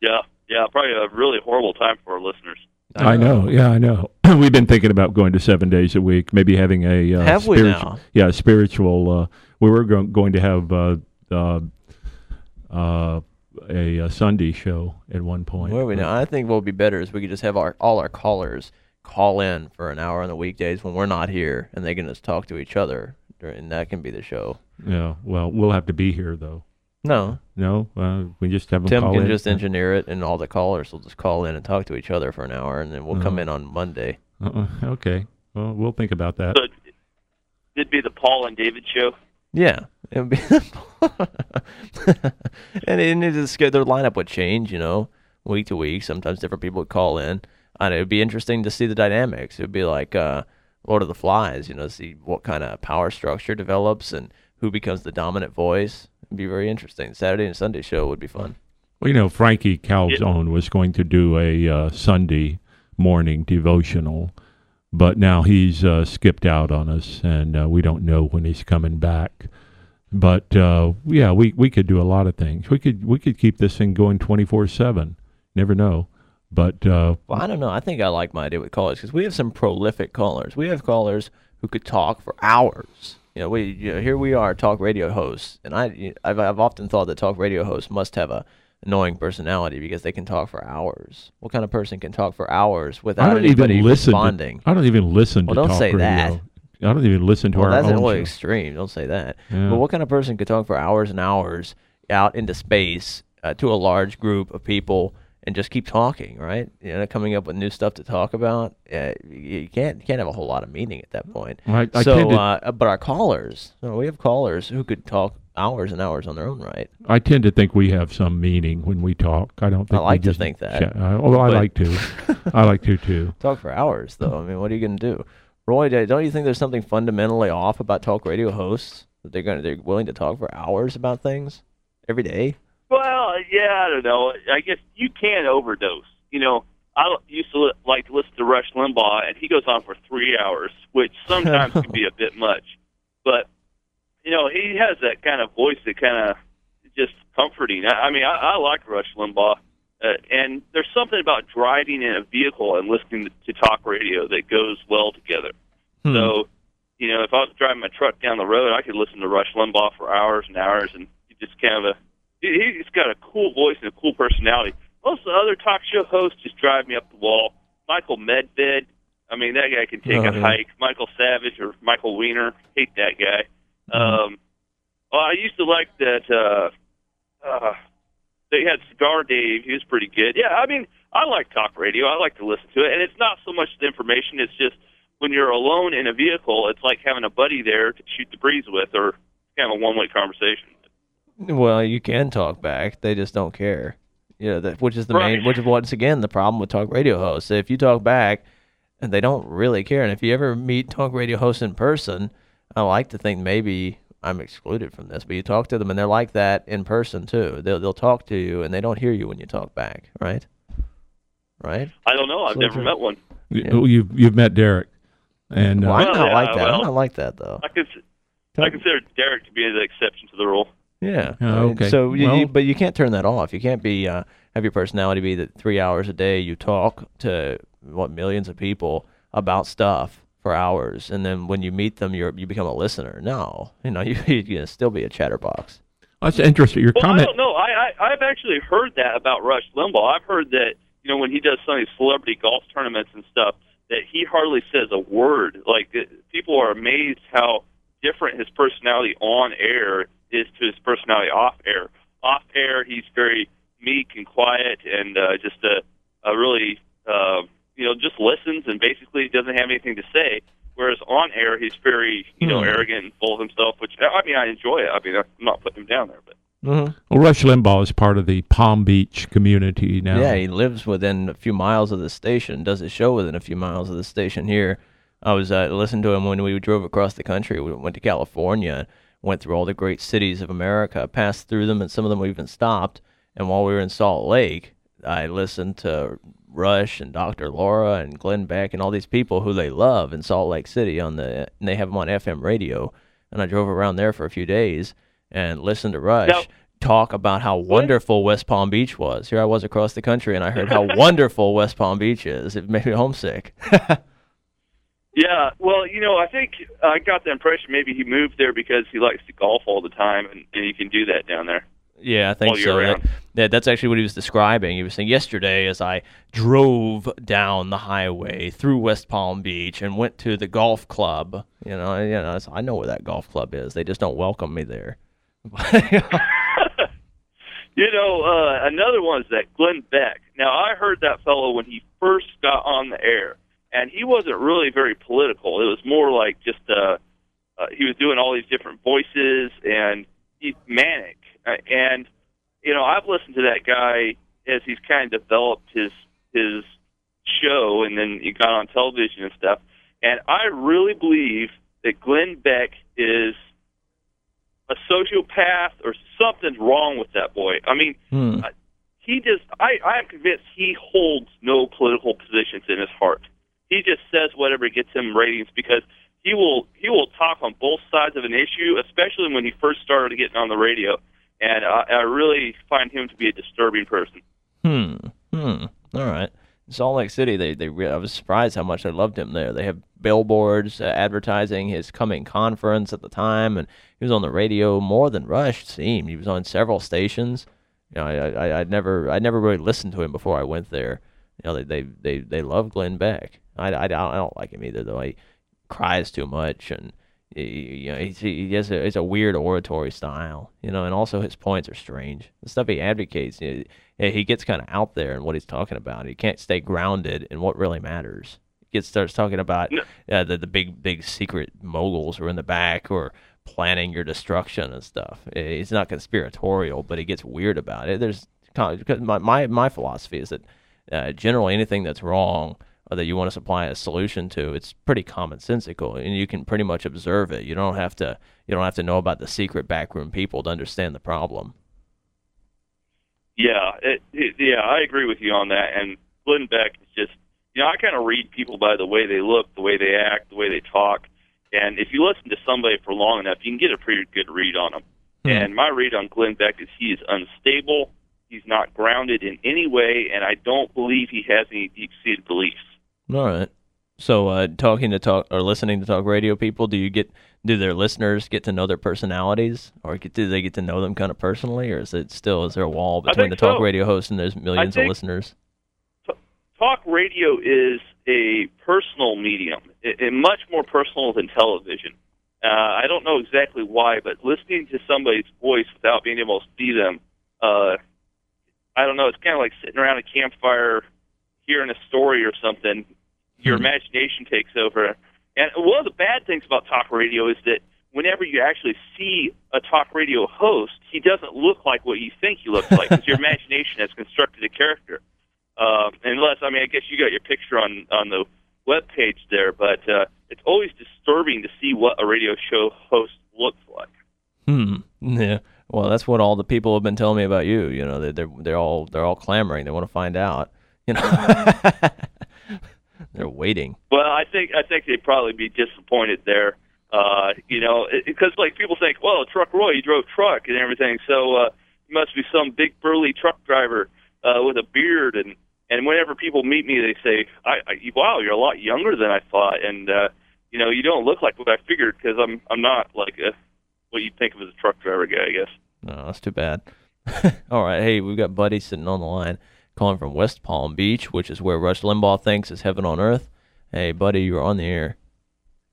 Yeah, yeah. Probably a really horrible time for our listeners. I know. Yeah, I know. We've been thinking about going to seven days a week, maybe having a uh, Have we spiritual, now? yeah, spiritual. Uh, we were go- going to have uh, uh, uh, a, a Sunday show at one point. Where we now? I think what would be better is we could just have our all our callers call in for an hour on the weekdays when we're not here, and they can just talk to each other, and that can be the show. Yeah. Well, we'll have to be here though. No. No. Uh, we just have Tim call can in. just engineer it, and all the callers will just call in and talk to each other for an hour, and then we'll come Uh-huh. in on Monday. Uh-uh. Okay. Well, we'll think about that. So it'd be the Paul and David show. Yeah, it would be, and it, it just their lineup would change, you know, week to week. Sometimes different people would call in, and it would be interesting to see the dynamics. It would be like uh, Lord of the Flies, you know, see what kind of power structure develops and who becomes the dominant voice. It'd be very interesting. Saturday and Sunday show would be fun. Well, you know, Frankie Calzone was going to do a uh, Sunday, morning devotional. But now he's uh, skipped out on us, and uh, we don't know when he's coming back. But uh, yeah, we, we could do a lot of things. We could we could keep this thing going twenty four seven. Never know. But uh, Well, I don't know. I think I like my idea with callers because we have some prolific callers. We have callers who could talk for hours. You know, we you know, here we are, talk radio hosts, and I I've, I've often thought that talk radio hosts must have a annoying personality because they can talk for hours. What kind of person can talk for hours without I don't anybody even listen. responding? To, I don't even listen Well, to don't say radio. that. I don't even listen to well, our that's a little extreme. Don't say that. Yeah. But what kind of person could talk for hours and hours out into space uh, to a large group of people and just keep talking, right? You know, coming up with new stuff to talk about. Uh, you can't you can't have a whole lot of meaning at that point. I- I so, to- uh, but our callers, you know, we have callers who could talk hours and hours on their own right. I tend to think we have some meaning when we talk. I don't think I like to think that. chat. I, although I like to, I like to too. Talk for hours, though. I mean, what are you going to do? Roy, don't you think there's something fundamentally off about talk radio hosts that they're going to they're willing to talk for hours about things every day? Well, yeah, I don't know. I guess you can overdose. You know, I used to li- like to listen to Rush Limbaugh, and he goes on for three hours, which sometimes can be a bit much. But you know, he has that kind of voice that kind of just comforting. I, I mean, I, I like Rush Limbaugh, uh, and there's something about driving in a vehicle and listening to talk radio that goes well together. So, you know, if I was driving my truck down the road, I could listen to Rush Limbaugh for hours and hours, and just kind of a he, he's got a cool voice and a cool personality. Most of the other talk show hosts just drive me up the wall. Michael Medved, I mean, that guy can take Oh, a yeah. hike. Michael Savage or Michael Weiner, hate that guy. Um, well, I used to like that. Uh, uh, they had Cigar Dave. He was pretty good. Yeah, I mean, I like talk radio. I like to listen to it, and it's not so much the information. It's just when you're alone in a vehicle, it's like having a buddy there to shoot the breeze with, or kind of a one-way conversation. Well, you can talk back. They just don't care. You know, that, which is the Right. main, which is once again the problem with talk radio hosts. If you talk back, and they don't really care. And if you ever meet talk radio hosts in person, I like to think maybe I'm excluded from this, but you talk to them and they're like that in person too. They'll they'll talk to you and they don't hear you when you talk back, right? Right? I don't know. I've So never met one. You, you've you've met Derek, and uh, Well, I'm not yeah, like that. well- I'm not like that though. I cons- I consider Derek to be the exception to the rule. Yeah. Oh, okay. So, you, Well- you, but you can't turn that off. You can't be uh, have your personality be that three hours a day you talk to what millions of people about stuff for hours, and then when you meet them, you you become a listener. No, you know you you're gonna still be a chatterbox. that's interesting. Your Well, I comment. don't know. I, I I've actually heard that about Rush Limbaugh. I've heard that you know when he does some of these celebrity golf tournaments and stuff, that he hardly says a word. Like people are amazed how different his personality on air is to his personality off air. Off air, he's very meek and quiet, and uh, just a, a really uh, you know just listens and basically doesn't have anything to say. Whereas on air, he's very you know Hmm. arrogant and full of himself. Which I mean, I enjoy it. I mean, I'm not putting him down there, but. Mm-hmm. Well, Rush Limbaugh is part of the Palm Beach community now. Yeah, he lives within a few miles of the station. Does his show within a few miles of the station here. I was uh, listening to him when we drove across the country. We went to California, went through all the great cities of America, passed through them, and some of them we even stopped. And while we were in Salt Lake, I listened to Rush and Dr. Laura and Glenn Beck and all these people who they love in Salt Lake City on the and they have them on FM radio. And I drove around there for a few days and listened to Rush Now- talk about how wonderful West Palm Beach was. Here I was across the country and I heard how wonderful West Palm Beach is. It made me homesick. Yeah, well, you know, I think I got the impression maybe he moved there because he likes to golf all the time, and, and you can do that down there. Yeah, I think so. That, that, that's actually what he was describing. He was saying yesterday as I drove down the highway through West Palm Beach and went to the golf club. You know, you know, I know where that golf club is. They just don't welcome me there. You know, uh, another one is that Glenn Beck. Now, I heard that fellow when he first got on the air, and he wasn't really very political. It was more like just uh, uh, he was doing all these different voices and he's manic. Uh, and you know, I've listened to that guy as he's kind of developed his his show, and then he got on television and stuff. And I really believe that Glenn Beck is a sociopath or something's wrong with that boy. I mean, Hmm. he just I I am convinced he holds no political positions in his heart. He just says whatever gets him ratings because he will he will talk on both sides of an issue, especially when he first started getting on the radio. And I, I really find him to be a disturbing person. Hmm. Hmm. All right. Salt Lake City, they they I was surprised how much they loved him there. They have billboards uh, advertising his coming conference at the time, and he was on the radio more than Rush seemed. He was on several stations. You know, I I I'd never I never really listened to him before I went there. You know, they they they, they love Glenn Beck. I, I, I don't like him either though. He cries too much and. You know, he's, he has a, it's a weird oratory style, you know, and also his points are strange. The stuff he advocates, you know, he gets kind of out there in what he's talking about. He can't stay grounded in what really matters. He gets starts talking about uh, the the big big secret moguls who are in the back or planning your destruction and stuff. He's not conspiratorial, but he gets weird about it. There's kind of- because my my my philosophy is that uh, generally anything that's wrong or that you want to supply a solution to, it's pretty commonsensical, and you can pretty much observe it. You don't have to you don't have to know about the secret backroom people to understand the problem. Yeah, it, it, yeah, I agree with you on that. And Glenn Beck is just, you know, I kind of read people by the way they look, the way they act, the way they talk. And if you listen to somebody for long enough, you can get a pretty good read on them. Hmm. And my read on Glenn Beck is he is unstable. He's not grounded in any way, and I don't believe he has any deep-seated beliefs. All right. So, uh, talking to talk or listening to talk radio people, do you get do their listeners get to know their personalities, or get, do they get to know them kind of personally, or is it still is there a wall between the talk so. radio host and there's millions of listeners? Talk radio is a personal medium, it, it much more personal than television. Uh, I don't know exactly why, but listening to somebody's voice without being able to see them, uh, I don't know. It's kind of like sitting around a campfire, hearing a story or something. Your imagination takes over. And one of the bad things about talk radio is that whenever you actually see a talk radio host, he doesn't look like what you think he looks like because your imagination has constructed a character. Um, unless, I mean, I guess you got your picture on on the web page there, but uh, it's always disturbing to see what a radio show host looks like. Hmm. Yeah. Well, that's what all the people have been telling me about you. You know, they- they're they're all they're all clamoring. They want to find out. You know, they're waiting. Well, I think I think they'd probably be disappointed there. Uh, you know, because like people think, well, Truck Roy, he drove truck and everything, so uh, he must be some big burly truck driver uh, with a beard. And and whenever people meet me, they say, I, I wow, you're a lot younger than I thought, and uh, you know, you don't look like what I figured because I'm I'm not like a what you think of as a truck driver guy, I guess. No, that's too bad. all right. Hey, we've got Buddy sitting on the line, calling from West Palm Beach, which is where Rush Limbaugh thinks is heaven on earth. Hey, Buddy, you're on the air.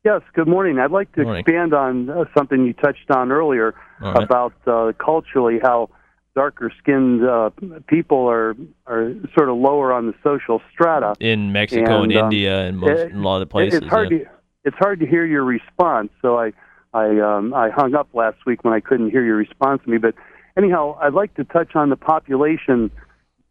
Yes, good morning. I'd like to Morning. expand on uh, something you touched on earlier right. about uh, culturally how darker skinned uh, people are are sort of lower on the social strata. In Mexico and, um, India and most, it- a lot of the places. It's hard yeah. to it's hard to hear your response. So I I um, I hung up last week when I couldn't hear your response to me. But anyhow, I'd like to touch on the population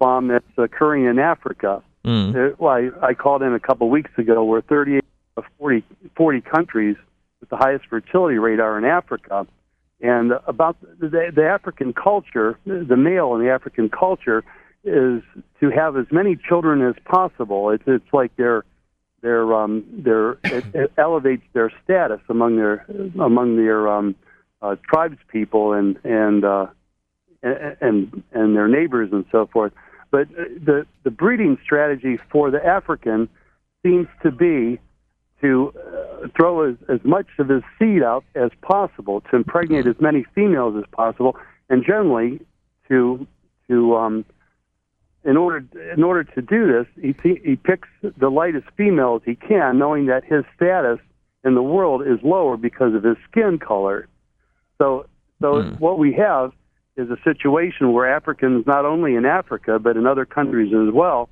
bomb that's occurring in Africa. Mm. Uh, well, I, I called in a couple of weeks ago where 38 of 40, 40 countries with the highest fertility rate are in Africa. And about the, the African culture, the male in the African culture is to have as many children as possible. It's, it's like their their um their it, it elevates their status among their among their um uh, tribes people and and uh and and and their neighbors and so forth but uh, the the breeding strategy for the african seems to be to uh, throw as, as much of his seed out as possible to impregnate as many females as possible and generally to to um in order in order to do this, he he picks the lightest females he can, knowing that his status in the world is lower because of his skin color. So so what we have is a situation where Africans, not only in Africa but in other countries as well,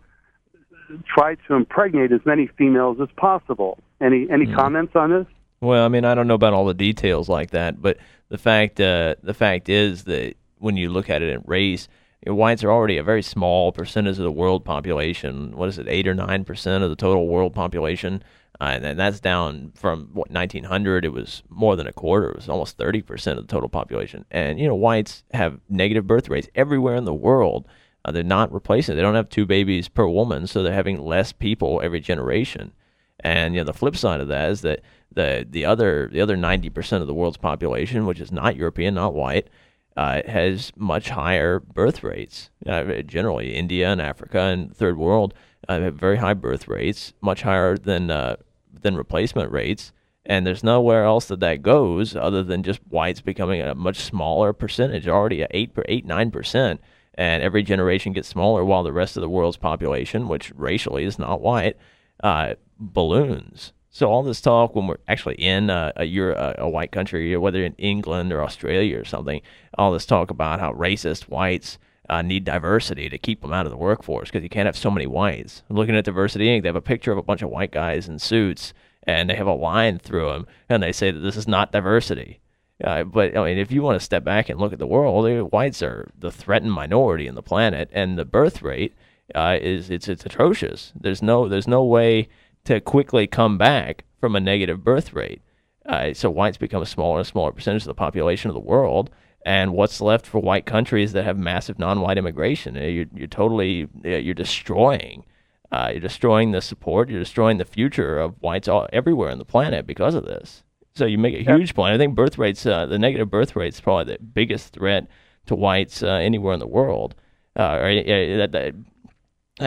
try to impregnate as many females as possible. Any any comments on this? Well, I mean, I don't know about all the details like that, but the fact uh, the fact is that when you look at it in race, you know, whites are already a very small percentage of the world population. What is it, eight or nine percent of the total world population? Uh, and, that's down from what 1900. It was more than a quarter. It was almost 30 percent of the total population. And you know, whites have negative birth rates everywhere in the world. Uh, they're not replacing. They don't have two babies per woman, so they're having less people every generation. And you know the flip side of that is that the the other the other ninety percent of the world's population, which is not European, not white, uh, has much higher birth rates. Uh, generally, India and Africa and third world uh, have very high birth rates, much higher than uh, than replacement rates. And there's nowhere else that that goes other than just whites becoming a much smaller percentage, already at 8, 8 9%. And every generation gets smaller, while the rest of the world's population, which racially is not white, uh, balloons. So all this talk when we're actually in a, a, a, a white country, whether in England or Australia or something, all this talk about how racist whites uh, need diversity to keep them out of the workforce because you can't have so many whites. I'm looking at Diversity Inc., they have a picture of a bunch of white guys in suits and they have a line through them and they say that this is not diversity. Uh, but I mean, if you want to step back and look at the world, whites are the threatened minority in the planet, and the birth rate uh, is it's it's atrocious. There's no there's no way to quickly come back from a negative birth rate. Uh, so whites become a smaller and smaller percentage of the population of the world. And what's left for white countries that have massive non-white immigration? Uh, you're, you're totally you're destroying. Uh, you're destroying the support. You're destroying the future of whites all, everywhere on the planet because of this. So you make a huge point. I think birth rates, uh, the negative birth rate, is probably the biggest threat to whites uh, anywhere in the world. Uh, or, that, that,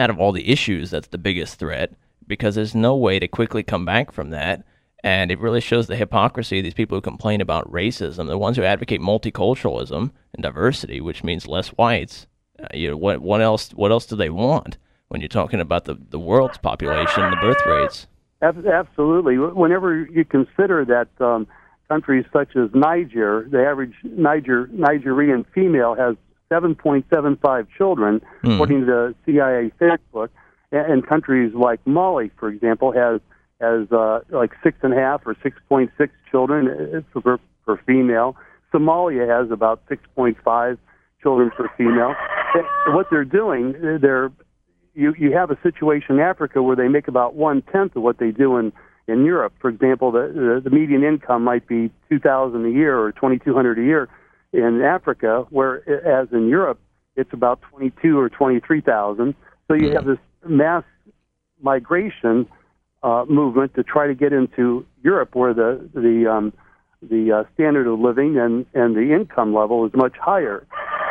out of all the issues, that's the biggest threat because there's no way to quickly come back from that. And it really shows the hypocrisy of these people who complain about racism, the ones who advocate multiculturalism and diversity, which means less whites. Uh, you know, what, what else? What else do they want when you're talking about the the world's population, the birth rates? Absolutely. Whenever you consider that um, countries such as Niger, the average Niger Nigerian female has 7.75 children, Hmm. according to the CIA Factbook, and, and countries like Mali, for example, has has uh, like six and a half or 6.6 children per, per female. Somalia has about 6.5 children per female. And what they're doing, they're you you have a situation in Africa where they make about one tenth of what they do in in Europe. For example, the the, the median income might be two thousand a year or twenty two hundred a year in Africa, whereas in Europe it's about twenty two or twenty three thousand. So you have this mass migration uh, movement to try to get into Europe, where the the um, the uh, standard of living and and the income level is much higher.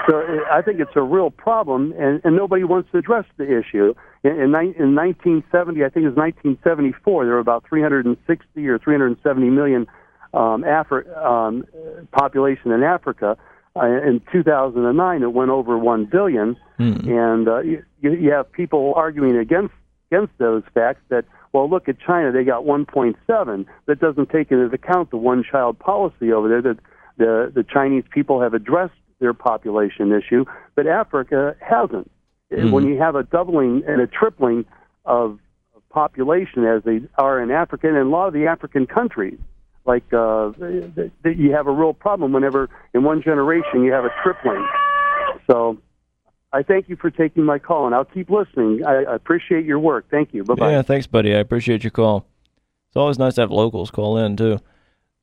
So uh, I think it's a real problem, and, and nobody wants to address the issue. In, in, in 1970, I think it was 1974, there were about 360 or 370 million um, Afri- um, population in Africa. Uh, in 2009, it went over 1 billion, and uh, you, you have people arguing against against those facts that well, look at China; they got 1.7. That doesn't take into account the one-child policy over there that the the Chinese people have addressed their population issue, but Africa hasn't. When you have a doubling and a tripling of of population as they are in Africa and in a lot of the African countries, like uh, th- th- you have a real problem whenever in one generation you have a tripling. So I thank you for taking my call, and I'll keep listening. I, I appreciate your work. Thank you. Bye bye. Yeah, thanks, buddy. I appreciate your call. It's always nice to have locals call in too.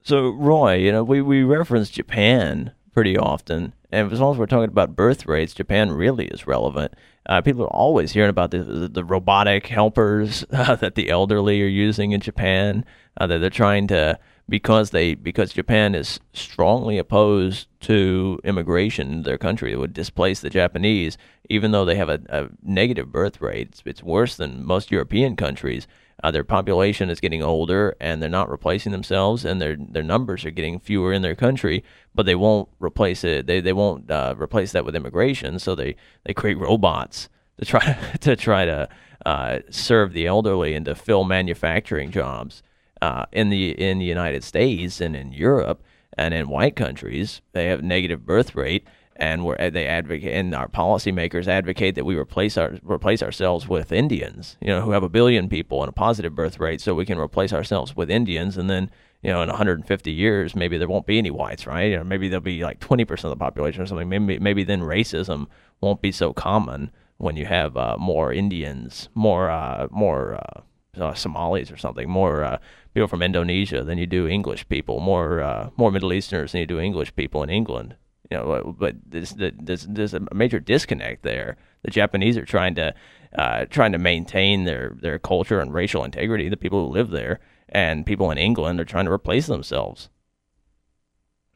So, Roy, you know, we we reference Japan pretty often, and as long as we're talking about birth rates, Japan really is relevant. Uh, people are always hearing about the the, robotic helpers uh, that the elderly are using in Japan. Uh, that they're trying to because they because Japan is strongly opposed to immigration in their country. It would displace the Japanese, even though they have a, a negative birth rate. It's, it's worse than most European countries. Uh, their population is getting older, and they're not replacing themselves, and their their numbers are getting fewer in their country. But they won't replace it. They they won't uh, replace that with immigration. So they they create robots to try to try to uh, serve the elderly and to fill manufacturing jobs uh, in the in the United States and in Europe and in white countries. They have negative birth rate, and where they advocate and our policymakers advocate that we replace our replace ourselves with Indians, you know, who have a billion people and a positive birth rate, so we can replace ourselves with Indians, and then you know, in 150 years, maybe there won't be any whites, right? Or maybe there'll be like 20% of the population or something. Maybe maybe then racism won't be so common when you have uh, more Indians, more uh, more uh, Somalis or something, more uh, people from Indonesia than you do English people, more uh, more Middle Easterners than you do English people in England. You know, but there's there's, there's a major disconnect there The Japanese are trying to uh, trying to maintain their their culture and racial integrity. The people who live there and people in England are trying to replace themselves.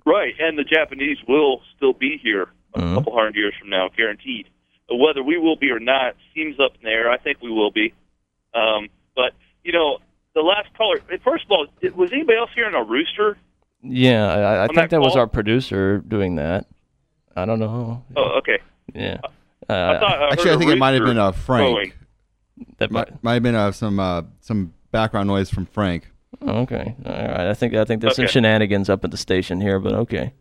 Right, and the Japanese will still be here a Mhm. couple hundred years from now, guaranteed. But whether we will be or not seems up in the air. I think we will be. Um, but you know, the last caller. First of all, was anybody else hearing a rooster? Yeah, I, I think that that was our producer doing that. I don't know. Oh, okay. Yeah. I Uh, thought I Actually, I think it might have rooster been uh, Frank. crowing. That might, might have been uh, some uh, some background noise from Frank. Oh, okay. All right. I think I think there's some shenanigans up at the station here, but okay.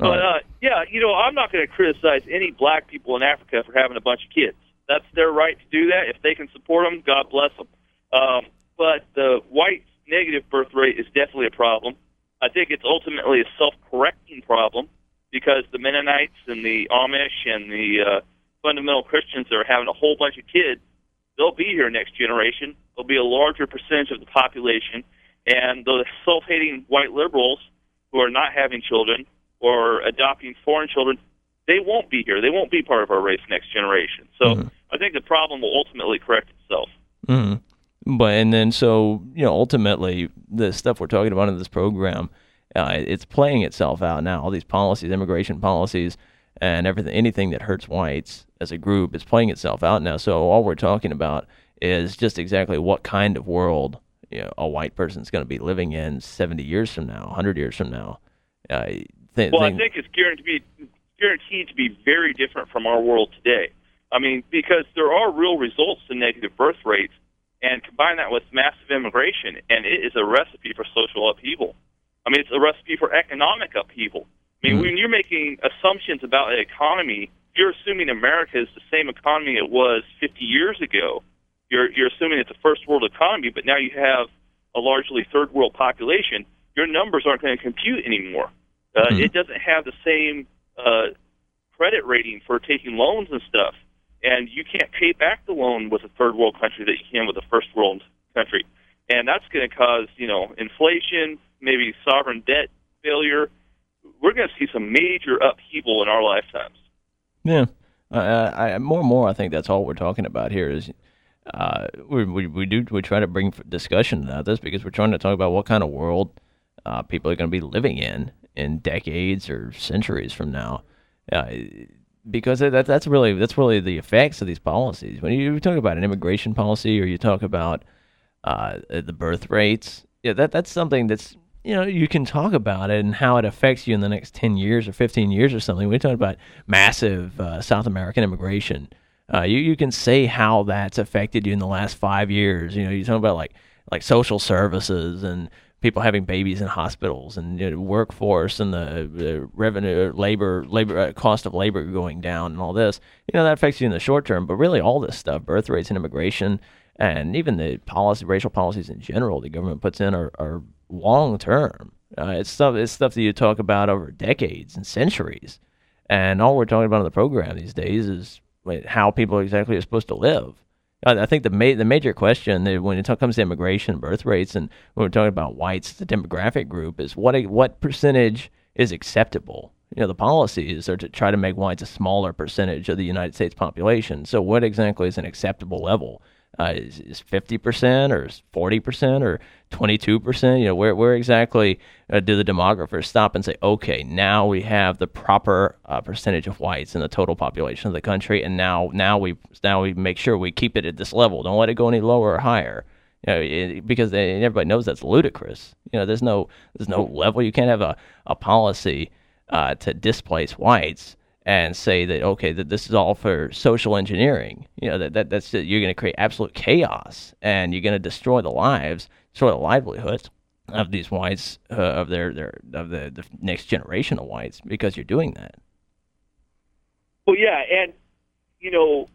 All But right. uh, yeah, you know, I'm not going to criticize any black people in Africa for having a bunch of kids. That's their right to do that. If they can support them, God bless them. Um, but the white negative birth rate is definitely a problem. I think it's ultimately a self-correcting problem because the Mennonites and the Amish and the uh, fundamental Christians that are having a whole bunch of kids. They'll be here next generation. There'll be a larger percentage of the population, and the self-hating white liberals who are not having children or adopting foreign children, they won't be here. They won't be part of our race next generation. So I think the problem will ultimately correct itself. hmm But and then so you know ultimately the stuff we're talking about in this program, uh, it's playing itself out now. All these policies, immigration policies, and everything, anything that hurts whites as a group, is playing itself out now. So all we're talking about is just exactly what kind of world you know, a white person's going to be living in 70 years from now, 100 years from now. Uh, th- Well, I think- think it's guaranteed to be guaranteed to be very different from our world today. I mean, because there are real results to negative birth rates, and combine that with massive immigration, and it is a recipe for social upheaval. I mean, it's a recipe for economic upheaval. I mean, when you're making assumptions about an economy, you're assuming America is the same economy it was 50 years ago. You're you're assuming it's a first world economy, but now you have a largely third world population. Your numbers aren't going to compute anymore. Uh, It doesn't have the same uh, credit rating for taking loans and stuff, and you can't pay back the loan with a third world country that you can with a first world country, and that's going to cause you know inflation, maybe sovereign debt failure. We're going to see some major upheaval in our lifetimes. Yeah, I, I, more and more, I think that's all we're talking about here is uh, we, we we do we try to bring discussion about this because we're trying to talk about what kind of world uh, people are going to be living in in decades or centuries from now. Uh, because that that's really that's really the effects of these policies. When you talk about an immigration policy or you talk about uh, the birth rates, yeah, that that's something that's you know you can talk about it and how it affects you in the next ten years or fifteen years or something. We talk about massive uh, South American immigration. Uh, you you can say how that's affected you in the last five years. You know, you talk about like like social services and people having babies in hospitals and you know, workforce and the, the revenue labor labor uh, cost of labor going down and all this you know that affects you in the short term. But really all this stuff birth rates and immigration and even the policy racial policies in general the government puts in are, are long term. Uh, it's stuff it's stuff that you talk about over decades and centuries. And all we're talking about in the program these days is how people exactly are supposed to live I think the ma- the major question when it comes to immigration, birth rates, and when we're talking about whites, the demographic group is what a, what percentage is acceptable. You know, the policies are to try to make whites a smaller percentage of the United States population. So, what exactly is an acceptable level? Uh, is is fifty percent or forty percent or twenty two percent? You know, where where exactly uh, do the demographers stop and say, okay, now we have the proper uh, percentage of whites in the total population of the country, and now now we now we make sure we keep it at this level. Don't let it go any lower or higher. You know, it, because they, everybody knows that's ludicrous. You know, there's no there's no level. You can't have a a policy uh, to displace whites and say that okay that this is all for social engineering. You know that, that that's you're going to create absolute chaos and you're going to destroy the lives destroy the livelihoods of these whites uh, of their their of the, the next generation of whites because you're doing that. Well, yeah, and you know,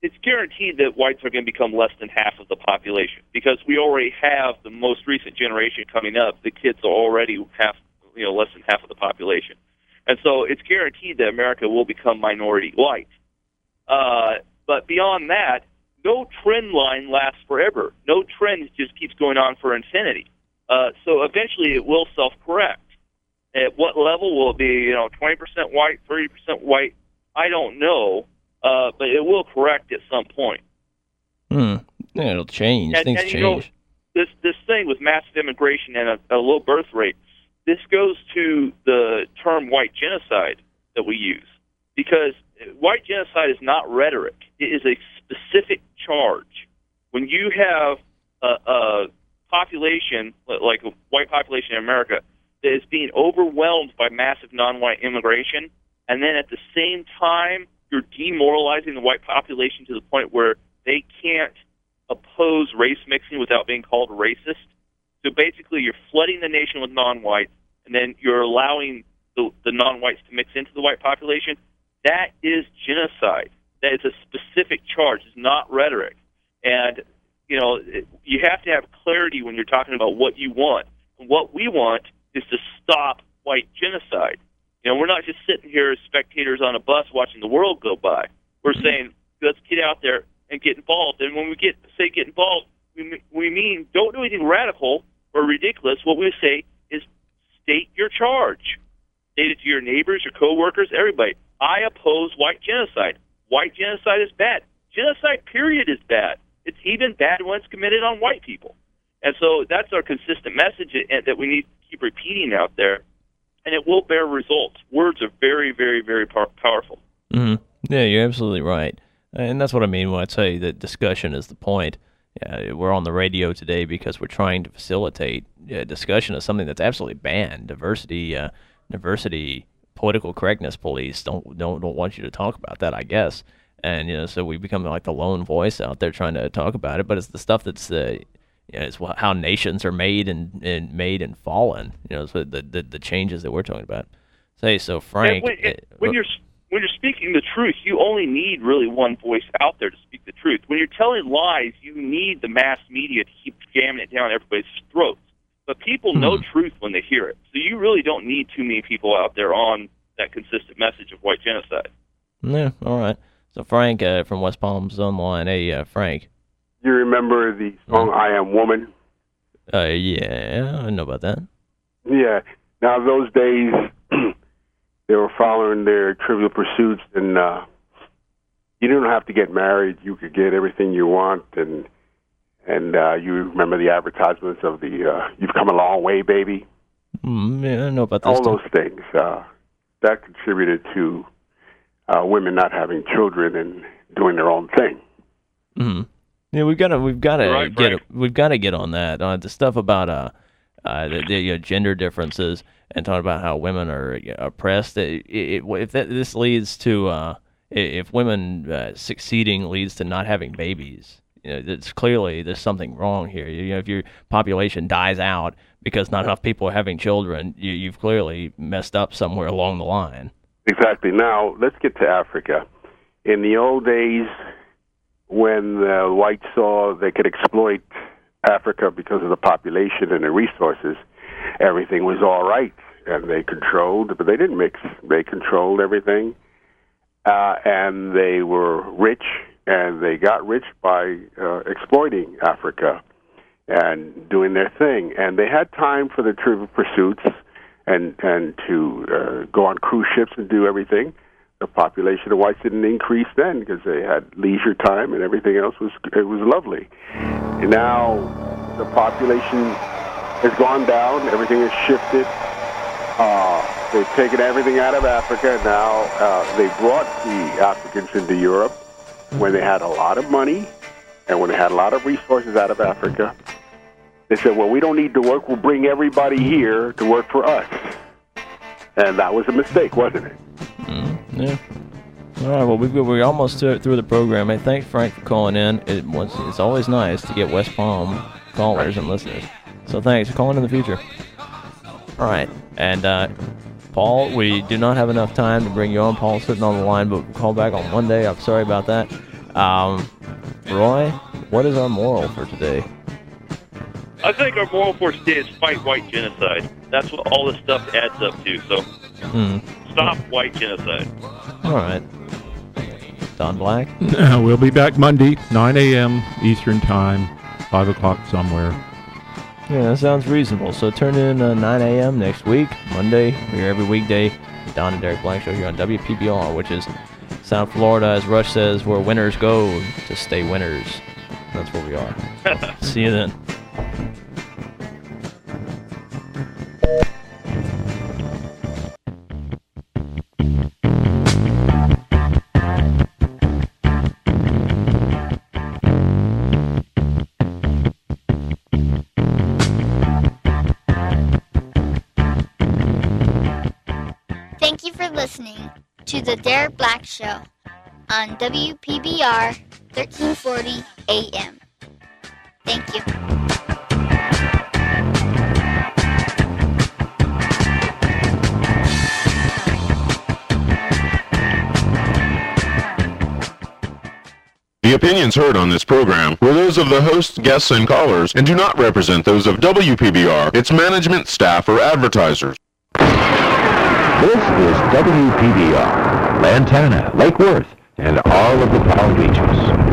it's guaranteed that whites are going to become less than half of the population because we already have the most recent generation coming up. The kids are already half, you know, less than half of the population, and so it's guaranteed that America will become minority white. Uh, but beyond that, no trend line lasts forever. No trend just keeps going on for infinity. Uh, so eventually, it will self-correct. At what level will it be? You know, 20% white, 30% white. I don't know. uh, but it will correct at some point. Hmm. Yeah, it'll change. And- Things and, change. know, this this thing with massive immigration and a, a low birth rate, this goes to the term white genocide that we use because white genocide is not rhetoric; it is a specific charge. When you have a, a population like a white population in America that is being overwhelmed by massive non-white immigration, and then at the same time you're demoralizing the white population to the point where they can't oppose race mixing without being called racist. So basically, you're flooding the nation with non-whites, and then you're allowing the, the non-whites to mix into the white population. That is genocide. That is a specific charge. It's not rhetoric. And you know, it- you have to have clarity when you're talking about what you want. And what we want is to stop white genocide. You know, we're not just sitting here as spectators on a bus watching the world go by. We're mm-hmm. saying, let's get out there and get involved. And when we get say get involved, we we mean don't do anything radical or ridiculous. What we say is state your charge. State it to your neighbors, your coworkers, everybody. I oppose white genocide. White genocide is bad. Genocide, period, is bad. It's even bad when it's committed on white people. And so that's our consistent message that we need to keep repeating out there, and it will bear results. Words are very, very, very pow- powerful. hmm Yeah, you're absolutely right, and that's what I mean when I say that discussion is the point. Yeah, we're on the radio today because we're trying to facilitate uh, discussion of something that's absolutely banned. Diversity, uh, diversity, political correctness police don't don't don't want you to talk about that. I guess, and you know, so we become like the lone voice out there trying to talk about it. But it's the stuff that's uh, you know, it's how nations are made and, and made and fallen. You know, so the, the the changes that we're talking about. Say so, Frank. When, when you're when you're speaking the truth, you only need really one voice out there to speak the truth. When you're telling lies, you need the mass media to keep jamming it down everybody's throats. But people know truth when they hear it, so you really don't need too many people out there on that consistent message of white genocide. Yeah, all right. So Frank uh, from West Palm's online. Hey, uh, Frank. You remember the song "I Am Woman"? Uh, yeah, I know about that. Yeah. Now those days, they were following their trivial pursuits, and uh, you didn't have to get married. You could get everything you want, and and uh, you remember the advertisements of the uh, "You've come a long way, baby." Mm, yeah, I know about this. All too. those things uh, that contributed to uh, women not having children and doing their own thing. hmm Yeah, we've got to we've got to Right, get we've got to get on that. Uh, the stuff about uh, uh the, the you know, gender differences and talking about how women are you know, oppressed. It, it, if that, this leads to uh, if women uh, succeeding leads to not having babies, you know, it's clearly there's something wrong here. You know, if your population dies out because not enough people are having children, you, you've clearly messed up somewhere along the line. Exactly. Now let's get to Africa. In the old days, when the whites saw they could exploit Africa because of the population and the resources, everything was all right, and they controlled. But they didn't mix; they controlled everything, uh, and they were rich, and they got rich by uh, exploiting Africa and doing their thing. And they had time for the trivial pursuits and and to uh, go on cruise ships and do everything. The population of whites didn't increase then because they had leisure time and everything else was it was lovely. And now the population has gone down. Everything has shifted. Uh, they've taken everything out of Africa. Now uh, they brought the Africans into Europe when they had a lot of money and when they had a lot of resources out of Africa. They said, well, we don't need to work. We'll bring everybody here to work for us. And that was a mistake, wasn't it? Yeah. All right. Well, we've, we're almost through the program. Hey, thanks, Frank, for calling in. It it's always nice to get West Palm callers and listeners. So thanks for calling in the future. All right. And uh, Paul, we do not have enough time to bring you on. Paul's sitting on the line, but we'll call back on Monday. I'm sorry about that. Um, Roy, what is our moral for today? I think our moral force today is fight white genocide. That's what all this stuff adds up to. So Hmm. stop white genocide. All right. Don Black. we'll be back Monday, 9 a.m. Eastern Time, 5 o'clock somewhere. Yeah, that sounds reasonable. So turn in uh, 9 a.m. next week, Monday. We're here every weekday. Don and Derek Black Show here on WPBR, which is South Florida, as Rush says, where winners go to stay winners. That's where we are. See you then. Black Show on WPBR 1340 AM. Thank you. The opinions heard on this program were those of the host, guests, and callers, and do not represent those of WPBR, its management, staff, or advertisers. This is WPBR, Lantana, Lake Worth, and all of the Palm Beaches.